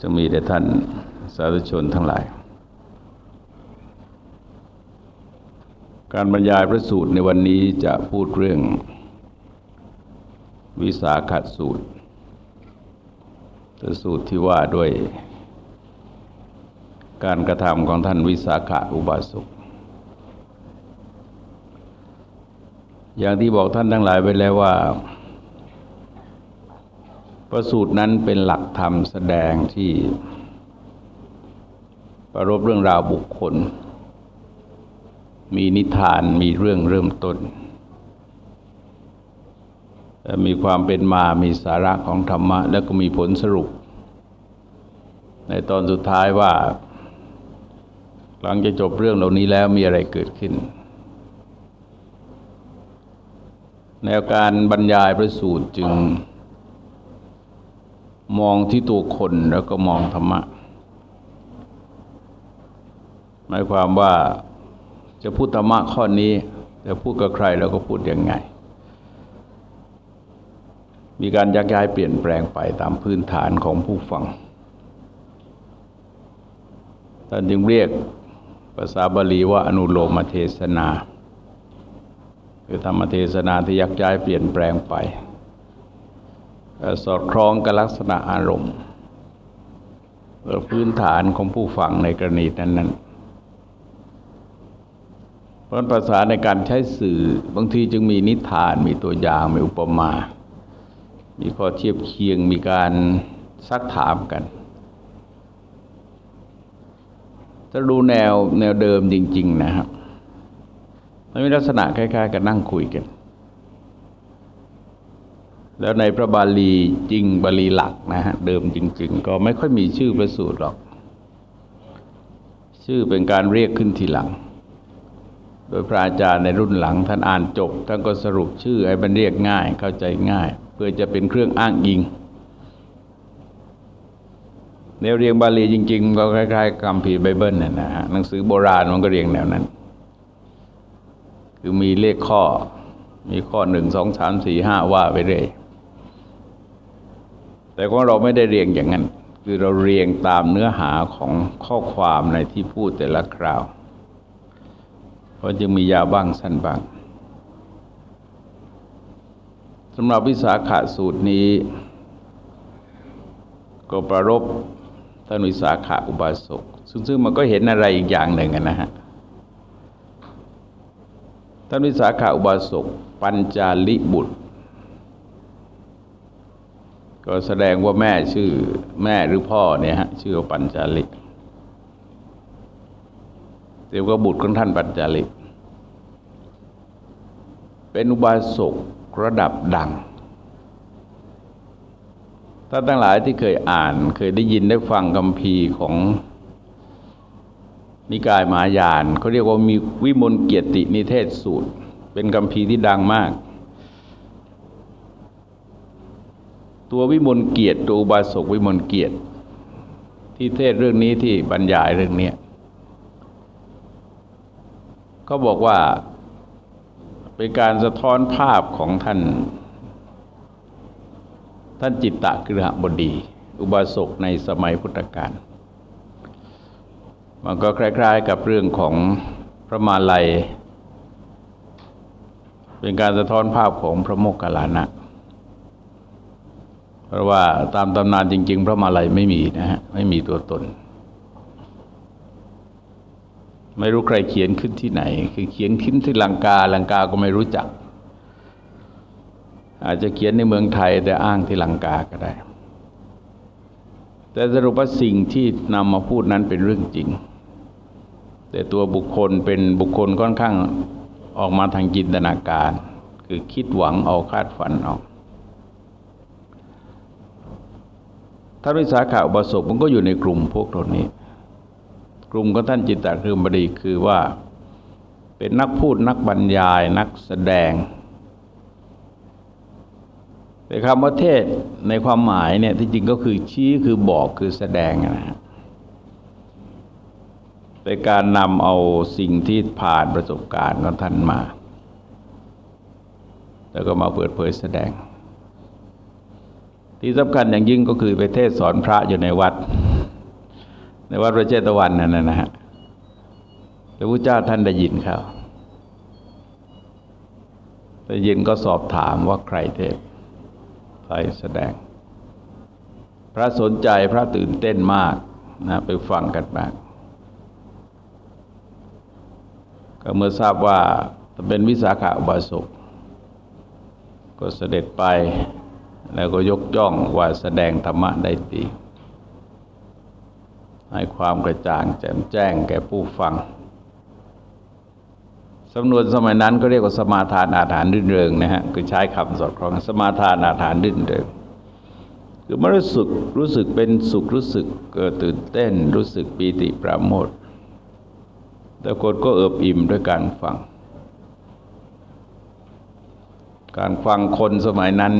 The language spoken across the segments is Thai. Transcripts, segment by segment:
จะมีแต่ท่านสาธุชนทั้งหลาย การบรรยายพระสูตรในวันนี้จะพูดเรื่อง วิสาขสูตรสูตรที่ว่าด้วยการกระทำของท่านวิสาขอุบาสก อย่างที่บอกท่านทั้งหลายไปแล้วว่า ประสูตรนั้นเป็นหลักธรรมแสดงที่ประรบเรื่องราวบุคคล มีนิทานมีเรื่องเริ่มต้น มีความเป็นมามีสาระของธรรมะ แล้วก็มีผลสรุป ในตอนสุดท้ายว่า หลังจะจบเรื่องเหล่านี้แล้วมีอะไรเกิดขึ้น แนวการบรรยายพระสูตรจึง มองที่ตัวคนแล้วก็มองธรรมะ หมายความว่าจะพูดธรรมะข้อนี้จะพูดกับใครแล้วก็พูดยังไง มีการยักย้ายเปลี่ยนแปลงไปตามพื้นฐานของผู้ฟังท่านจึงเรียกภาษาบาลีว่าอนุโลมเทศนา คือธรรมเทศนาที่ยักย้ายเปลี่ยนแปลงไป สอดคล้องกับลักษณะอารมณ์พื้นฐานของผู้ฟังในกรณีนั้นๆ เพราะภาษาในการใช้สื่อบางทีจึงมีนิทานมีตัวอย่าง มีอุปมา มีข้อเทียบเคียงมีการซักถามกันถ้าดูแนวแนวเดิมจริง ๆ นะครับมันมีลักษณะคล้าย ๆ กับนั่งคุยกัน แล้วในพระบาลีจริงบาลีหลักนะฮะเดิมจริง ๆ ก็ไม่ค่อยมีชื่อพระสูตรหรอก ชื่อเป็นการเรียกขึ้นทีหลัง โดยพระอาจารย์ในรุ่นหลังท่านอ่านจบท่านก็สรุปชื่อให้มันเรียกง่ายเข้าใจง่าย เพื่อจะเป็นเครื่องอ้างอิงแนวเรียงบาลีจริงๆก็คล้ายๆคัมภีไบเบิลเนี่ยนะฮะหนังสือโบราณมันก็เรียงแนวนั้น คือมีเลขข้อ มีข้อหนึ่งสองสามสี่ห้าว่าไปเรื่อย แต่ของเราไม่ได้เรียงอย่างนั้น คือเราเรียงตามเนื้อหาของข้อความในที่พูดแต่ละคราว เพราะจึงมียาวบ้างสั้นบ้างสำหรับวิสาขาสูตรนี้ ก็ประรบท่านวิสาขาอุบาสกซึ่งซึ่งมันก็เห็นอะไรอีกอย่างหนึ่งนะฮะท่านวิสาขาอุบาสกปัญจาลิบุตร ก็แสดงว่าแม่ชื่อแม่หรือพ่อเนี่ยฮะชื่อปัญจาลิเดี๋ยวก็บุตรของท่านปัญจาลิเป็นอุบาสกระดับดังถ้าทั้งหลายที่เคยอ่านเคยได้ยินได้ฟังคำพีของนิกายมหายานเขาเรียกว่ามีวิมลเกียรตินิเทศสูตร เป็นคำพีที่ดังมาก ตัววิมลเกียรติตัวอุบาสกวิมลเกียรติ ที่เทศเรื่องนี้ที่บรรยายเรื่องนี้เขาบอกว่าเป็นการสะท้อนภาพของท่าน ท่านจิตตะกฤหบดี อุบาสกในสมัยพุทธกาลมันก็คล้าย ๆ กับเรื่องของพระมาลัย เป็นการสะท้อนภาพของพระโมคคัลลานะ เพราะว่าตามตำนานจริง ๆ พระมาลัยไม่มีนะฮะไม่มีตัวตน ไม่รู้ใครเขียนขึ้นที่ไหน คือเขียนขึ้นที่ลังกาลังกาก็ไม่รู้จัก อาจจะเขียนในเมืองไทยแต่อ้างที่ลังกาก็ได้ แต่สรุปว่าสิ่งที่นำมาพูดนั้นเป็นเรื่องจริง แต่ตัวบุคคลเป็นบุคคลค่อนข้างออกมาทางจินตนาการ คือคิดหวังเอาคาดฝันเอา ท่านวิสาขาอุบาสกมันก็อยู่ในกลุ่มพวกเหล่านี้ กลุ่มของท่านจิตตคือมบดีคือว่าเป็นนักพูดนักบรรยายนักแสดงแต่คำว่าเทศในความหมายเนี่ยที่จริงก็คือชี้คือบอกคือแสดงนะฮะเป็นการนำเอาสิ่งที่ผ่านประสบการณ์ของท่านมา แล้วก็มาเปิดเผยแสดง ที่สำคัญอย่างยิ่งก็คือไปเทศสอนพระอยู่ในวัด ในวัดพระเจตวันนั่นนะฮะพระพุทธเจ้าท่านได้ยินเขาได้ยินก็สอบถามว่าใครเทศใครแสดง พระสนใจพระตื่นเต้นมากนะไปฟังกันมากก็เมื่อทราบว่าเป็นวิสาขาบาสกก็เสด็จไป แล้วก็ยกย่องว่าแสดงธรรมะได้ดีให้ความกระจ่างแจ่มแจ้งแก่ผู้ฟังสำนวนสมัยนั้นก็เรียกว่าสมาทานอาถานรื่นเริงนะฮะคือใช้คำสอดคล้องสมาทานอาถานรื่นเริงคือมันรู้สึกรู้สึกเป็นสุขรู้สึกเกิดตื่นเต้น รู้สึกปีติปราโมทแต่คนก็เอิบอิ่มด้วยการฟัง การฟังคนสมัยนั้น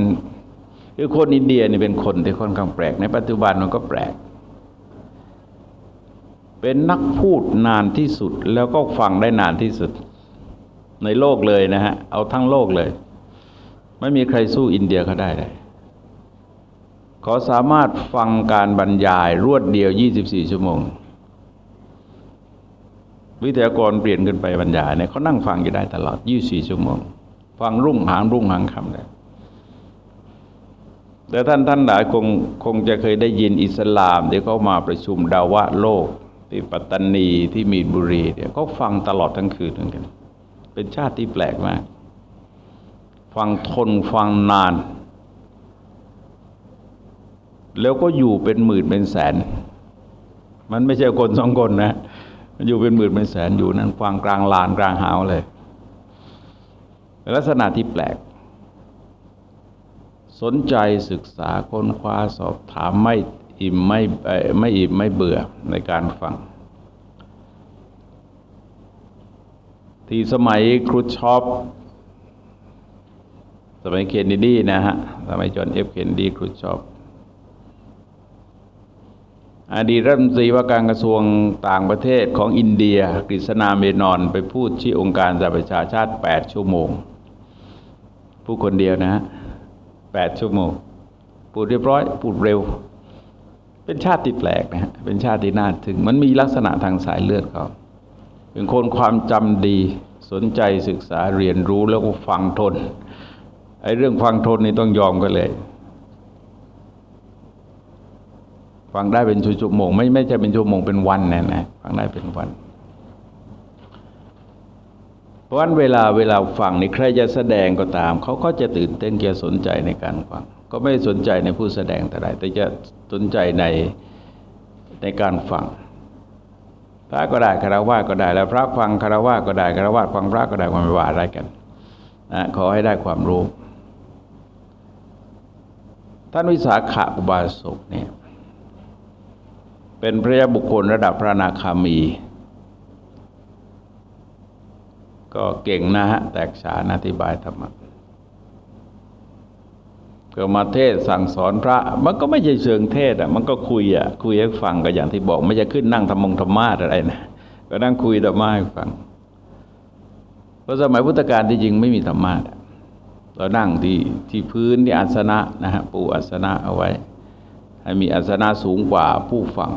คือคนอินเดียนี่เป็นคนที่ค่อนข้างแปลก ในปัจจุบันมันก็แปลก เป็นนักพูดนานที่สุดแล้วก็ฟังได้นานที่สุด ในโลกเลยนะฮะ เอาทั้งโลกเลย ไม่มีใครสู้อินเดียเขาได้เลยเขาสามารถฟังการบรรยายรวดเดียว 24 ชั่วโมง วิทยากรเปลี่ยนขึ้นไปบรรยายเนี่ยเขานั่งฟังอยู่ได้ตลอด 24 ชั่วโมง ฟังรุ่งหางรุ่งหางคำเลย แต่ท่านท่านหลายคงคงจะเคยได้ยินอิสลามที่เขามาประชุมดาวะโลกที่ปัตตานีที่มีนบุรีเนี่ยเขาฟังตลอดทั้งคืนเหมือนกัน เป็นชาติที่แปลกมาก ฟังทนฟังนาน แล้วก็อยู่เป็นหมื่นเป็นแสน มันไม่ใช่คนสองคนนะ อยู่เป็นหมื่นเป็นแสนอยู่นั่นฟังกลางลานกลางหาวเลย ลักษณะที่แปลก สนใจศึกษาค้นคว้าสอบถามไม่อิ่มไม่ไม่อิ่มไม่เบื่อในการฟัง ที่สมัยครูชอปสมัยเคนเนดีนะฮะ สมัยจอห์นเอฟเคนเนดีครูชอปอดีตรัฐมนตรีว่าการกระทรวงต่างประเทศของอินเดียกฤษณาเมนอนไปพูดที่องค์การสหประชาชาติ 8 ชั่วโมง ผู้คนเดียวนะฮะ แปดชั่วโมงพูดเรียบร้อยพูดเร็ว เป็นชาติแปลกนะฮะเป็นชาติที่น่าถึง มันมีลักษณะทางสายเลือดเขาเป็นคนความจำดีสนใจศึกษาเรียนรู้แล้วก็ฟังทนไอ้เรื่องฟังทนนี่ต้องยอมกันเลย ฟังได้เป็นชั่วโมง ไม่ไม่ใช่เป็นชั่วโมงเป็นวันนะนะฟังได้เป็นวัน เพราะวันเวลาเวลาฟังนี่ใครจะแสดงก็ตาม เขาก็จะตื่นเต้นเกี่ยสนใจในการฟัง ก็ไม่สนใจในผู้แสดงแต่ใดแต่จะสนใจในในการฟังพระก็ได้คารวะก็ได้ แล้วพระฟังคารวะก็ได้คารวะฟังพระก็ได้ความไม่ว่าอะไรกันนะขอให้ได้ความรู้ ท่านวิสาขาอุบาสกเนี่ยเป็นพระยาบุคคลระดับพระนาคามี ก็เก่งนะฮะ แตกฉานอธิบายธรรมะก็มาเทศสั่งสอนพระ มันก็ไม่ใช่เชิงเทศอะ มันก็คุยอะ คุยให้ฟังก็อย่างที่บอก ไม่จะขึ้นนั่งธรรมงธรรมาอะไรนะ ก็นั่งคุยธรรมะให้ฟัง เพราะสมัยพุทธกาลที่จริงไม่มีธรรมะเรานั่งที่ที่พื้นที่อาสนะนะฮะปูอาสนะเอาไว้ ให้มีอาสนะสูงกว่าผู้ฟัง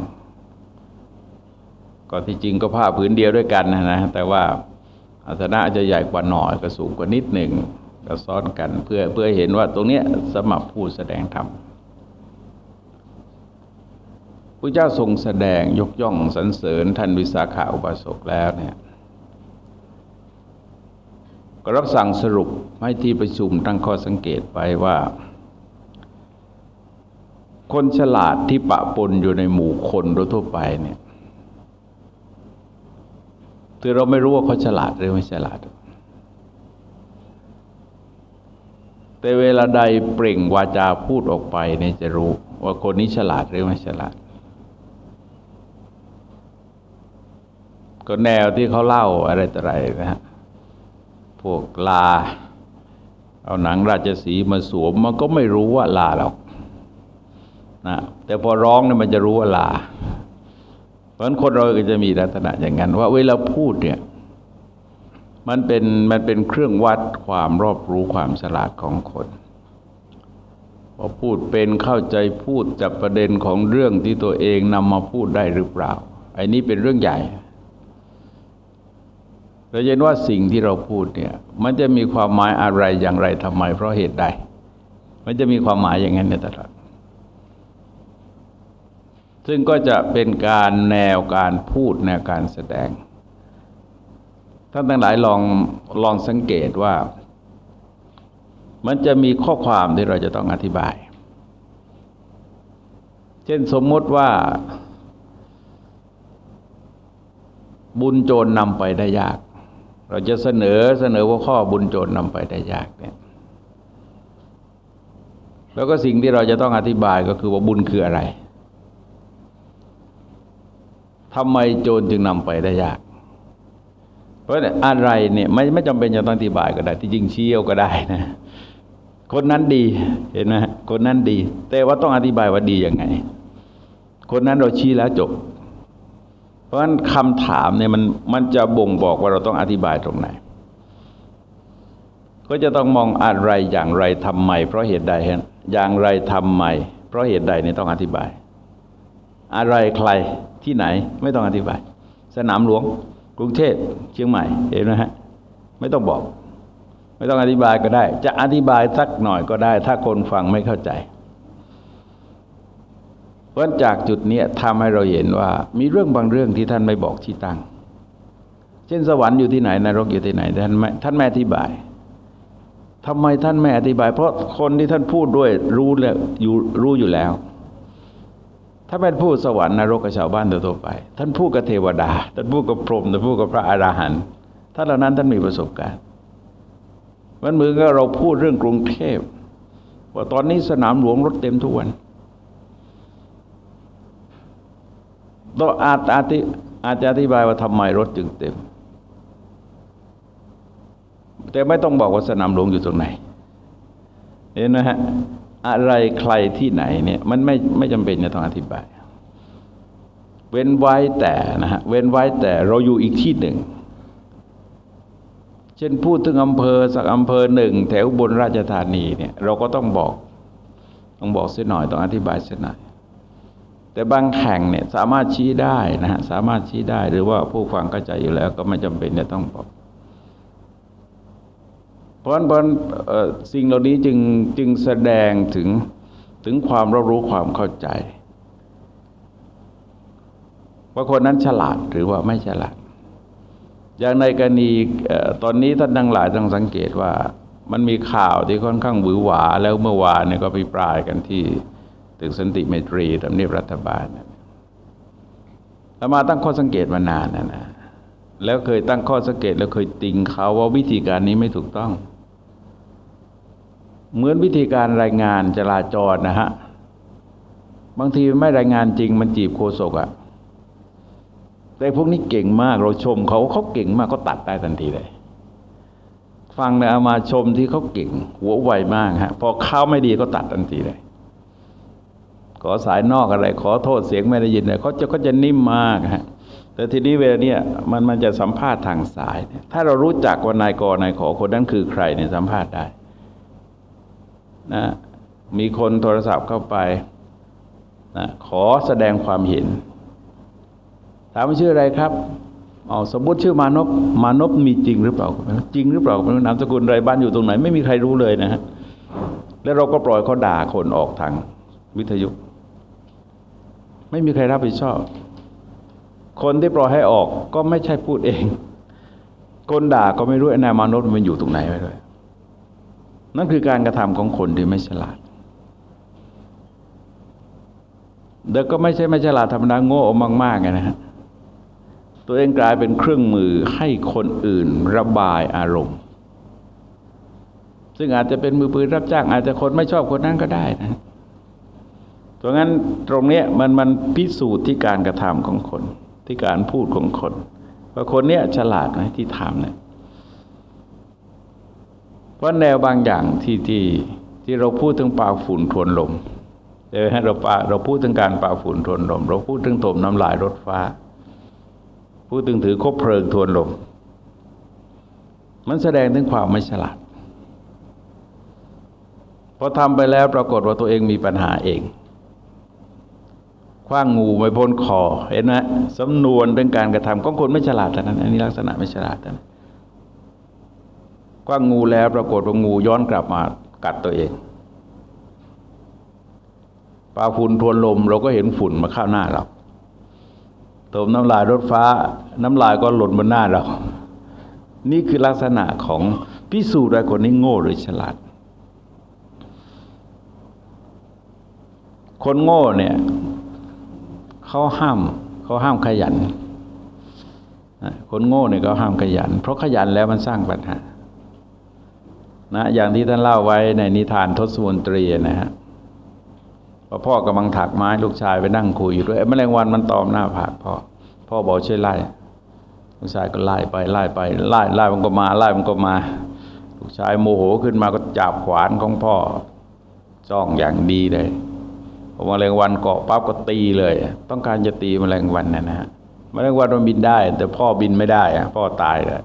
ก็ที่จริงก็ผ้าผืนเดียวด้วยกันนะนะแต่ว่า อาสนะจะใหญ่กว่าหน่อยก็สูงกว่านิดหนึ่งก็ซ้อนกันเพื่อเพื่อเห็นว่าตรงนี้สมับผู้แสดงธรรมพระเจ้าทรงแสดงยกย่องสรรเสริญท่านวิสาขาอุบาสกแล้วเนี่ยก็รับสั่งสรุปให้ที่ประชุมตั้งข้อสังเกตไปว่า คนฉลาดที่ปะปนอยู่ในหมู่คนโดยทั่วไปเนี่ย คือเราไม่รู้ว่าเขาฉลาดหรือไม่ฉลาด แต่เวลาใดเปล่งวาจาพูดออกไปเนี่ยจะรู้ว่าคนนี้ฉลาดหรือไม่ฉลาด ก็แนวที่เขาเล่าอะไรต่ออะไรนะฮะ พวกลา เอาหนังราชสีมาสวมมันก็ไม่รู้ว่าลาหรอกนะแต่พอร้องเนี่ยมันจะรู้ว่าลา เพราะฉะนั้นคนเราก็จะมีลักษณะอย่างนั้น ว่าเวลาพูดเนี่ยมันเป็นมันเป็นเครื่องวัดความรอบรู้ความฉลาดของคนพอพูดเป็นเข้าใจพูดจับประเด็นของเรื่องที่ตัวเองนำมาพูดได้หรือเปล่าไอ้นี้เป็นเรื่องใหญ่เราเห็นว่าสิ่งที่เราพูดเนี่ย มันจะมีความหมายอะไรอย่างไรทำไม เพราะเหตุใด มันจะมีความหมายอย่างนั้นในตลอด ซึ่งก็จะเป็นการแนวการพูดแนวการแสดง ท่านทั้งหลายลองลองสังเกตว่า มันจะมีข้อความที่เราจะต้องอธิบาย เช่นสมมติว่า บุญโจรนำไปได้ยาก เราจะเสนอเสนอว่าข้อบุญโจรนำไปได้ยากเนี่ยแล้วก็สิ่งที่เราจะต้องอธิบายก็คือว่าบุญคืออะไร ทำไมโจรจึงนำไปได้ยาก เพราะอะไรเนี่ยไม่ไม่จำเป็นจะต้องอธิบายก็ได้ ที่จริงเชี่ยวก็ได้นะ คนนั้นดีเห็นไหมคนนั้นดี แต่ว่าต้องอธิบายว่าดียังไง คนนั้นเราชี้แล้วจบ เพราะฉะนั้นคำถามเนี่ยมันมันจะบ่งบอกว่าเราต้องอธิบายตรงไหน ก็จะต้องมองอะไรอย่างไรทำไมเพราะเหตุใดเห็นอย่างไรทำไมเพราะเหตุใดเนี่ยต้องอธิบาย อะไรใครที่ไหนไม่ต้องอธิบาย สนามหลวง กรุงเทพเชียงใหม่เห็นไหมฮะไม่ต้องบอก ไม่ต้องอธิบายก็ได้ จะอธิบายสักหน่อยก็ได้ ถ้าคนฟังไม่เข้าใจเพราะจากจุดนี้ทำให้เราเห็นว่า มีเรื่องบางเรื่องที่ท่านไม่บอกที่ตั้ง เช่นสวรรค์อยู่ที่ไหนนรกอยู่ที่ไหนท่านไม่ท่านไม่อธิบายทำไมท่านไม่อธิบาย เพราะคนที่ท่านพูดด้วยรู้แล้วอยู่รู้อยู่แล้ว ถ้าเป็นผู้สวรรค์นรกกับชาวบ้านทั่วไป ท่านพูดกับเทวดา ท่านพูดกับพรหมท่านพูดกับพระอราหันต์ท่านเหล่านั้นท่านมีประสบการณ์ มันเหมือนกับเราพูดเรื่องกรุงเทพว่าตอนนี้สนามหลวงรถเต็มทุกวันต้ออาจอาจอาจจะอธิบายว่าทำไมรถจึงเต็ม แต่ไม่ต้องบอกว่าสนามหลวงอยู่ตรงไหน เห็นไหมฮะ อะไรใครที่ไหนเนี่ยมันไม่ไม่จำเป็นจะต้องอธิบาย เว้นไว้แต่นะฮะเว้นไว้แต่เราอยู่อีกที่หนึ่ง เช่นพูดถึงอำเภอสักอำเภอหนึ่งแถวบนราชธานีเนี่ยเราก็ต้องบอก ต้องบอกเสียหน่อยต้องอธิบายเสียหน่อยแต่บางแห่งเนี่ยสามารถชี้ได้นะฮะสามารถชี้ได้หรือว่าผู้ฟังเข้าใจอยู่แล้วก็ไม่จำเป็นจะต้องบอก เพราะฉะนั้นสิ่งเหล่านี้จึงจึงแสดงถึงถึงความรับรู้ความเข้าใจ ว่าคนนั้นฉลาดหรือว่าไม่ฉลาด อย่างในกรณีตอนนี้ท่านทั้งหลายต้องสังเกตว่ามันมีข่าวที่ค่อนข้างหวือหวา แล้วเมื่อวานเนี่ยก็ไปปลายกันที่ตึกสันติเมตรีทำเนียบรัฐบาลแล้วมาตั้งข้อสังเกตมานานนะนะแล้วเคยตั้งข้อสังเกตแล้วเคยติงเขาว่าวิธีการนี้ไม่ถูกต้อง เหมือนวิธีการรายงานจราจรนะฮะ บางทีไม่รายงานจริงมันจีบโคศกอะแต่พวกนี้เก่งมากเราชมเขาเขาเก่งมากก็ตัดได้ทันทีเลย ฟังเนี่ยเอามาชมที่เขาเก่ง หัวไวมากฮะพอเข้าไม่ดีก็ตัดทันทีเลย ขอสายนอกอะไร ขอโทษเสียงไม่ได้ยินเลยเขาจะก็จะนิ่มมากฮะแต่ทีนี้เวลาเนี่ยมันมันจะสัมภาษณ์ทางสาย ถ้าเรารู้จักว่านายกนายขอคนนั้นคือใครเนี่ยสัมภาษณ์ได้ นะมีคนโทรศัพท์เข้าไปนะขอแสดงความเห็น ถามว่าชื่ออะไรครับเอาสมมติชื่อมานพมานพมีจริงหรือเปล่า จริงหรือเปล่าไม่รู้นามสกุลไรบ้านอยู่ตรงไหน ไม่มีใครรู้เลยนะฮะแล้วเราก็ปล่อยเขาด่าคนออกทางวิทยุ ไม่มีใครรับผิดชอบ คนที่ปล่อยให้ออกก็ไม่ใช่พูดเอง คนด่าก็ไม่รู้ไอ้นายมานพมันอยู่ตรงไหนไปเลย นั่นคือการกระทำของคนที่ไม่ฉลาดเด็กก็ไม่ใช่ไม่ฉลาดธรรมดาโง่มากๆไงนะฮะตัวเองกลายเป็นเครื่องมือให้คนอื่นระบายอารมณ์ ซึ่งอาจจะเป็นมือปืนรับจ้าง อาจจะคนไม่ชอบคนนั้นก็ได้นะเพราะงั้นตรงเนี้ยมันมันพิสูจน์ที่การกระทำของคน ที่การพูดของคนว่าคนเนี้ยฉลาดไหมที่ถามเนี่ย พราะแนวบางอย่างที่ที่ที่เราพูดถึงป่าฝุ่นทวนลมเออเราป่าเราพูดถึงการป่าฝุ่นทวนลม เราพูดถึงถมน้ำลายรถฟ้า พูดถึงถือคบเพลิงทวนลม มันแสดงถึงความไม่ฉลาดพอทำไปแล้วปรากฏว่าตัวเองมีปัญหาเองคว้างงูไม่พ้นคอ เห็นไหมสำนวนเรื่องการกระทำของคนไม่ฉลาดแต่นั้น อันนี้ลักษณะไม่ฉลาดนะ คว้างงูแล้วปรากฏว่างูย้อนกลับมากัดตัวเองปลาฝุ่นทวนลมเราก็เห็นฝุ่นมาเข้าหน้าเราตมน้ำลายรถฟ้า น้ำลายก็หล่นบนหน้าเรา นี่คือลักษณะของพิสูจน์ว่าคนนี้โง่หรือฉลาด คนโง่เนี่ยเขาห้ามเขาห้ามขยัน คนโง่เนี่ยเขาห้ามขยัน เพราะขยันแล้วมันสร้างปัญหา นะอย่างที่ท่านเล่าไว้ในนิทานทศวรตรีนะฮะพ่อกำลังถักไม้ลูกชายไปนั่งคุยอยู่ด้วยแมลงวันมันตอมหน้าผากพ่อพ่อบอกช่วยไล่ลูกชายก็ไล่ไปไล่ไปไล่ไล่มันก็มาไล่มันก็มา ลูกชายโมโหขึ้นมาก็จับขวานของพ่อจ้องอย่างดีเลยพอแมลงวันเกาะปั๊บก็ตีเลย ต้องการจะตีแมลงวันนะนะฮะแมลงวันมันบินได้ แต่พ่อบินไม่ได้อะพ่อตายเลย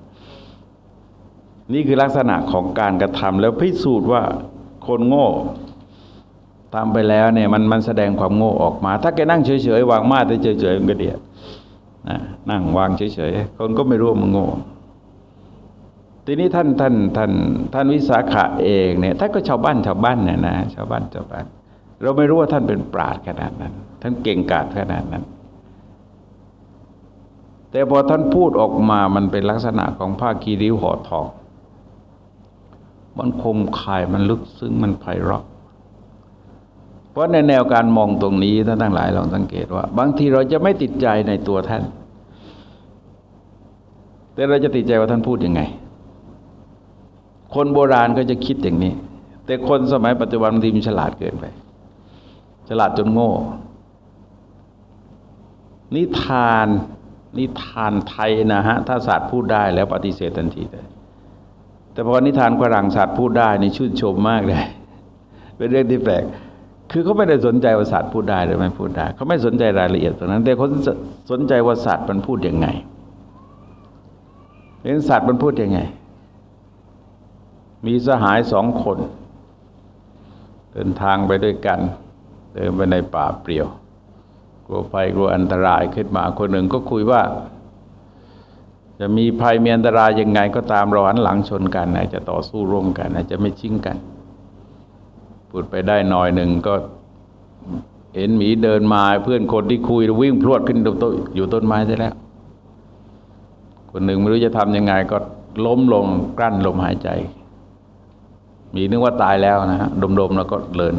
นี่คือลักษณะของการกระทำแล้วพิสูจน์ว่าคนโง่ทำไปแล้วเนี่ยมันมันแสดงความโง่ออกมา ถ้าแกนั่งเฉยๆวางมาแต่เฉยๆมันก็เดียดนะนั่งวางเฉยๆคนก็ไม่รู้มันโง่ ทีนี้ท่านท่านท่านท่านวิสาขะเองเนี่ยท่านก็ชาวบ้านชาวบ้านเนี่ยนะชาวบ้านชาวบ้าน เราไม่รู้ว่าท่านเป็นปราดขนาดนั้น ท่านเก่งกาจขนาดนั้น แต่พอท่านพูดออกมามันเป็นลักษณะของผ้ากีริ้วห่อทอง มันคมคายมันลึกซึ้งมันไพเราะเพราะในแนวการมองตรงนี้ท่านทั้งหลายลองสังเกตว่า บางทีเราจะไม่ติดใจในตัวท่าน แต่เราจะติดใจว่าท่านพูดยังไง คนโบราณก็จะคิดอย่างนี้ แต่คนสมัยปัจจุบันบางทีมันฉลาดเกินไป ฉลาดจนโง่ นิทานนิทานไทยนะฮะ ถ้าศาสตร์พูดได้แล้วปฏิเสธทันทีเลย แต่พอนิทานฝรั่งศาสตร์พูดได้นี่ชื่นชมมากเลย เป็นเรื่องที่แปลก คือเขาไม่ได้สนใจว่าศาสตร์พูดได้หรือไม่พูดได้ เขาไม่สนใจรายละเอียดตรงนั้น แต่เขาสนใจว่าศาสตร์มันพูดยังไงเรื่องศาสตร์มันพูดยังไง มีสหายสองคน เดินทางไปด้วยกัน เดินไปในป่าเปลี่ยว กลัวไฟกลัวอันตรายขึ้นมาคนหนึ่งก็คุยว่า จะมีภัยมีอันตรายยังไงก็ตามเราหันหลังชนกันอาจจะต่อสู้ร่วมกันอาจจะไม่ชิงกันพูดไปได้หน่อยหนึ่งก็เห็นหมีเดินมาเพื่อนคนที่คุยวิ่งพรวดขึ้นต้นอยู่ต้นไม้ได้แล้ว คนหนึ่งไม่รู้จะทำยังไง ก็ล้มลงกลั้นลมหายใจมีนึกว่าตายแล้วนะฮะดมๆแล้วก็เลิน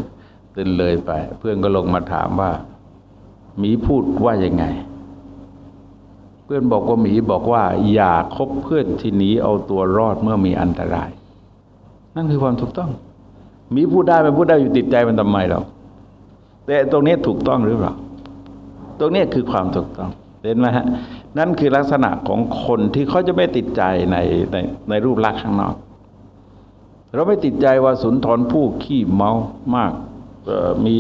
ตื่นเลยไป เพื่อนก็ลงมาถามว่าหมีพูดว่ายังไง พื่อนบอกว่าหมีบอกว่า อย่าคบเพื่อนที่หนีเอาตัวรอดเมื่อมีอันตราย นั่นคือความถูกต้องหมีพูดได้มันพูดได้อยู่ติดใจมันทำไมเราแต่ตรงนี้ถูกต้องหรือเปล่าตรงนี้คือความถูกต้องเห็นไหมฮะนั่นคือลักษณะของคนที่เขาจะไม่ติดใจในในในรูปลักษณ์ข้างนอก เราไม่ติดใจว่าสุนทรผู้ขี้เมามาก มี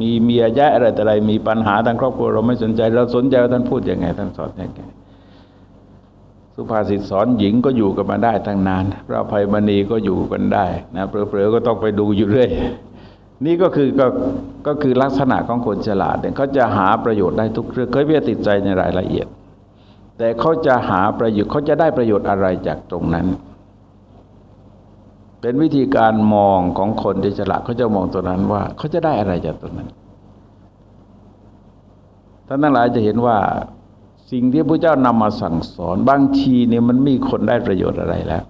มีเมียแย่อะไรแต่อะไร มีปัญหาทางครอบครัวเราไม่สนใจเราสนใจว่าท่านพูดยังไง ท่านสอนยังไงสุภาษิตสอนหญิงก็อยู่กันมาได้ตั้งนาน พระภัยมณีก็อยู่กันได้นะเผลอๆก็ต้องไปดูอยู่เรื่อยนี่ก็คือก็ก็คือลักษณะของคนฉลาดเนี่ยเขาจะหาประโยชน์ได้ทุกเรื่องเขาไม่ติดใจในรายละเอียด แต่เขาจะหาประโยชน์เขาจะได้ประโยชน์อะไรจากตรงนั้น เป็นวิธีการมองของคนที่ฉลาดเขาจะมองตัวนั้นว่าเขาจะได้อะไรจากตัวนั้นท่านทั้งหลายจะเห็นว่าสิ่งที่พระเจ้านำมาสั่งสอน บางทีเนี่ยมันมีคนได้ประโยชน์อะไรแล้ว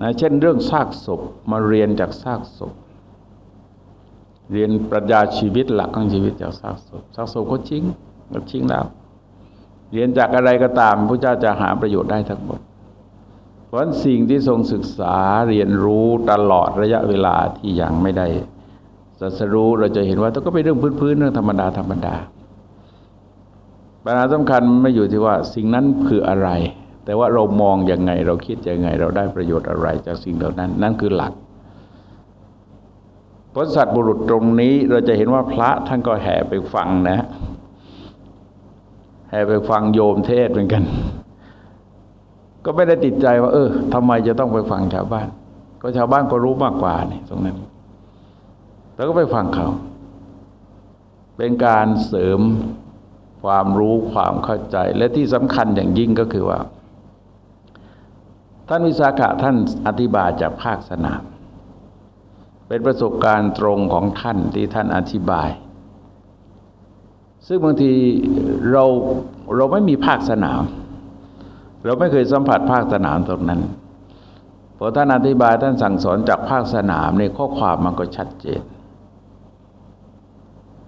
นะเช่นเรื่องซากศพมาเรียนจากซากศพ เรียนปรัชญาชีวิตหลักของชีวิตจากซากศพซากศพก็ชิงก็ชิงแล้ว เรียนจากอะไรก็ตามพระเจ้าจะหาประโยชน์ได้ทั้งหมด เพราะสิ่งที่ทรงศึกษาเรียนรู้ตลอดระยะเวลาที่ยังไม่ได้สัสรู้เราจะเห็นว่าต้องก็เป็นเรื่องพื้นๆเรื่องธรรมดาธรรมดาปัญหาสำคัญไม่อยู่ที่ว่าสิ่งนั้นคืออะไร แต่ว่าเรามองยังไงเราคิดยังไง เราได้ประโยชน์อะไรจากสิ่งเหล่านั้น นั่นคือหลักพระสัตว์บุรุษตรงนี้เราจะเห็นว่าพระท่านก็แห่ไปฟังนะแห่ไปฟังโยมเทศเหมือนกัน ก็ไม่ได้ติดใจว่า เออทำไมจะต้องไปฟังชาวบ้าน ก็ชาวบ้านก็รู้มากกว่านี่ตรงนั้นแล้วก็ไปฟังเขา เป็นการเสริมความรู้ความเข้าใจ และที่สำคัญอย่างยิ่งก็คือว่า ท่านวิสาขะท่านอธิบายจากภาคสนาม เป็นประสบการณ์ตรงของท่านที่ท่านอธิบาย ซึ่งบางทีเราเราไม่มีภาคสนาม เราไม่เคยสัมผัสภาคสนามตรงนั้นพอท่านอธิบายท่านสั่งสอนจากภาคสนามในข้อความมันก็ชัดเจน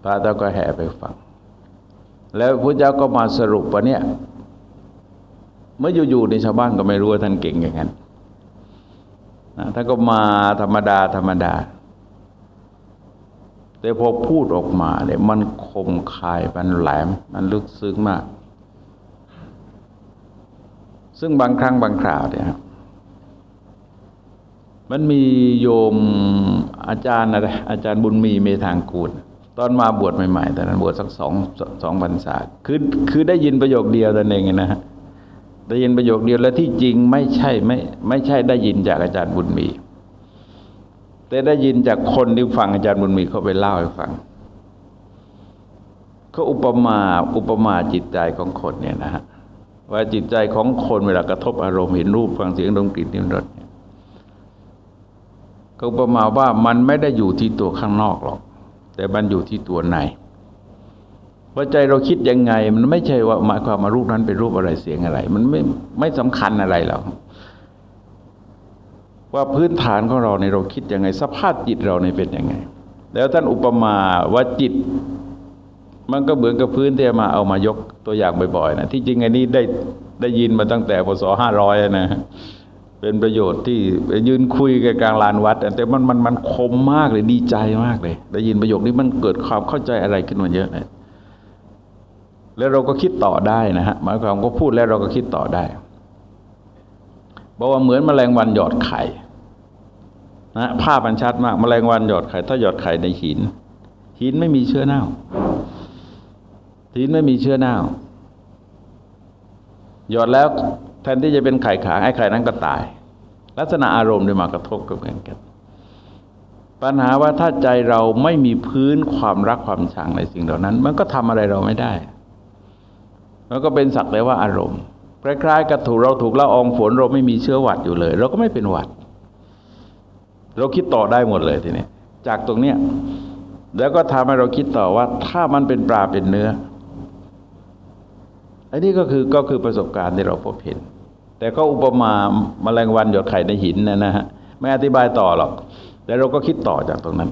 พระเจ้าก็แห่ไปฟัง แล้วพระเจ้าก็มาสรุปว่าเนี่ย เมื่ออยู่ๆในชาวบ้านก็ไม่รู้ว่าท่านเก่งอย่างนั้นท่านก็มาธรรมดาธรรมดา แต่พอพูดออกมาเนี่ยมันคมคายมันแหลม มันลึกซึ้งมาก ซึ่งบางครั้งบางคราวเนี่ยมันมีโยมอาจารย์อะไรอาจารย์บุญมีเมธางกูล ตอนมาบวชใหม่ๆตอนนั้นบวชสักสองสองพรรษาคือคือได้ยินประโยคเดียวตนเองนะฮะได้ยินประโยคเดียวแล้วที่จริงไม่ใช่ไม่ไม่ใช่ได้ยินจากอาจารย์บุญมี แต่ได้ยินจากคนที่ฟังอาจารย์บุญมีเขาไปเล่าให้ฟังเขาอุปมาอุปมาจิตใจของคนเนี่ยนะฮะ ว่าจิตใจของคนเวลากระทบอารมณ์เห็นรูปฟังเสียงดมกลิ่นนิ้มรสก็ประมาว่ามันไม่ได้อยู่ที่ตัวข้างนอกหรอก แต่มันอยู่ที่ตัวในว่าใจเราคิดยังไง มันไม่ใช่ว่าหมายความมารูปนั้นเป็นรูปอะไรเสียงอะไร มันไม่ไม่สำคัญอะไรหรอกว่าพื้นฐานของเราในเราคิดยังไง สภาพจิตเราในเป็นยังไง แล้วท่านอุปมาว่าจิต มันก็เหมือนกับพื้นที่มาเอามายกตัวอย่างบ่อยๆนะที่จริงอันนี้ได้ได้ยินมาตั้งแต่พศห้าร้อยนะเป็นประโยชน์ที่ยืนคุยกันกลางลานวัด แต่มันมันมันคมมากเลยดีใจมากเลย ได้ยินประโยคนี้มันเกิดความเข้าใจอะไรขึ้นมาเยอะเลยแล้วเราก็คิดต่อได้นะฮะหมายความก็พูดแล้วเราก็คิดต่อได้บอกว่าเหมือนแมลงวันหยอดไข่นะภาพมันชัดมากแมลงวันหยอดไข่ถ้าหยอดไข่ในหิน หินไม่มีเชื้อเน่า หินไม่มีเชื้อเน่าหยอดแล้วแทนที่จะเป็นไข่ขางไอ้ไข่นั้นก็ตาย ลักษณะอารมณ์ที่มากระทบก็เหมือนกัน ปัญหาว่าถ้าใจเราไม่มีพื้นความรักความชังในสิ่งเหล่านั้น มันก็ทำอะไรเราไม่ได้มันก็เป็นสักแต่ว่าอารมณ์คล้ายๆกับถูกเราถูกละอองฝนเราไม่มีเชื้อหวัดอยู่เลย เราก็ไม่เป็นหวัด เราคิดต่อได้หมดเลยทีนี้จากตรงเนี้ยแล้วก็ทำให้เราคิดต่อว่าถ้ามันเป็นปลาเป็นเนื้อ อันนี้ก็คือก็คือประสบการณ์ที่เราพบเห็น แต่ก็อุปมาแมลงวันหยดไข่ในหินนะนะฮะไม่อธิบายต่อหรอก แต่เราก็คิดต่อจากตรงนั้น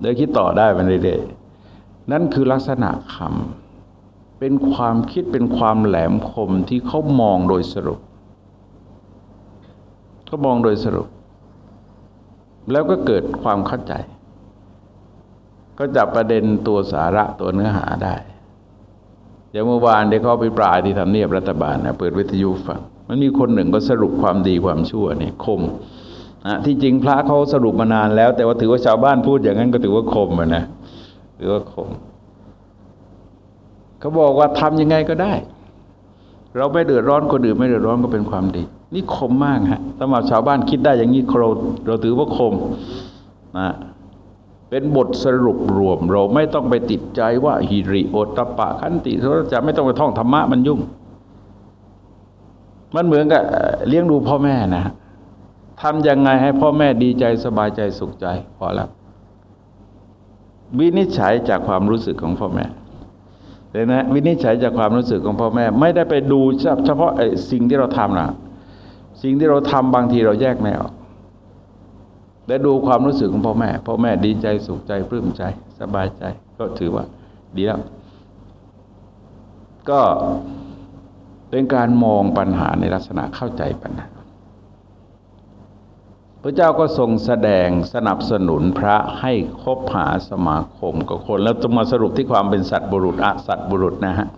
เดี๋ยวคิดต่อได้ไปเรื่อยๆนั่นคือลักษณะคำเป็นความคิดเป็นความแหลมคมที่เขามองโดยสรุปเขามองโดยสรุป แล้วก็เกิดความเข้าใจ ก็จับประเด็นตัวสาระตัวเนื้อหาได้ อย่างเมื่อวานเด็กเขาไปปลายที่ทำเนียบรัฐบาลนะเปิดวิทยุฟังมันมีคนหนึ่งก็สรุปความดีความชั่วนี่คมนะที่จริงพระเขาสรุปมานานแล้ว แต่ว่าถือว่าชาวบ้านพูดอย่างนั้นก็ถือว่าคมนะถือว่าคมเขาบอกว่าทำยังไงก็ได้ เราไม่เดือดร้อนคนอื่นไม่เดือดร้อนก็เป็นความดี นี่คมมากฮะสำหรับชาวบ้านคิดได้อย่างนี้เราเราถือว่าคมนะ เป็นบทสรุปรวม เราไม่ต้องไปติดใจว่าฮิริโอตปะขันติเราจะไม่ต้องไปท่องธรรมะมันยุ่ง มันเหมือนกับเลี้ยงดูพ่อแม่นะทำยังไงให้พ่อแม่ดีใจสบายใจสุขใจพอแล้ววินิจฉัยจากความรู้สึกของพ่อแม่เลยนะวินิจฉัยจากความรู้สึกของพ่อแม่ ไม่ได้ไปดูเฉพาะสิ่งที่เราทำนะสิ่งที่เราทำบางทีเราแยกไม่ออก และดูความรู้สึกของพ่อแม่ พ่อแม่ดีใจสุขใจปลื้มใจ สบายใจ ก็ถือว่า ดีแล้ว ก็เป็นการมองปัญหาในลักษณะเข้าใจปัญหาพระเจ้าก็ทรงแสดงสนับสนุนพระให้คบหาสมาคมกับคน แล้วจะมาสรุปที่ความเป็นสัตว์บุรุษอสัตว์บุรุษนะฮะ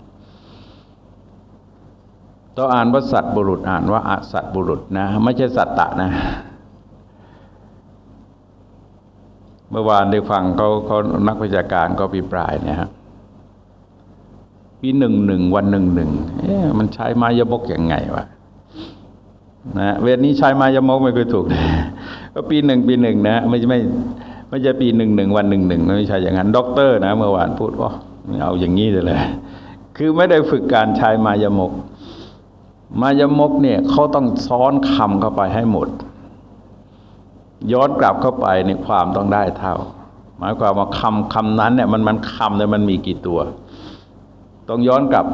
ต้องอ่านว่าสัตว์บุรุษอ่านว่าอสัตว์บุรุษนะ ไม่ใช่สัตตะนะ เมื่อวานได้ฟังเขาเขานักวิชาการก็พิปรายเนี่ยฮะปีหนึ่งหนึ่งวันหนึ่งหนึ่งเอ๊ะมันใช้ไม้ยมกอย่างไงวะนะเวทนี้ใช้ไม้ยมกไม่เคยถูกเลยก็ปีหนึ่งปีหนึ่งนะไม่ไม่ไม่ใช่ปีหนึ่งหนึ่งวันหนึ่งหนึ่งไม่ใช่อย่างนั้นด็อกเตอร์นะเมื่อวานพูดว่าเอาอย่างนี้เลยแหละคือไม่ได้ฝึกการใช้ไม้ยมก ไม้ยมกเนี่ยเขาต้องซ้อนคำเข้าไปให้หมด ย้อนกลับเข้าไปในความต้องได้เท่า หมายความว่าคำคำนั้นเนี่ยมันมันคำเนี่ยมันมีกี่ตัว ต้องย้อนกลับ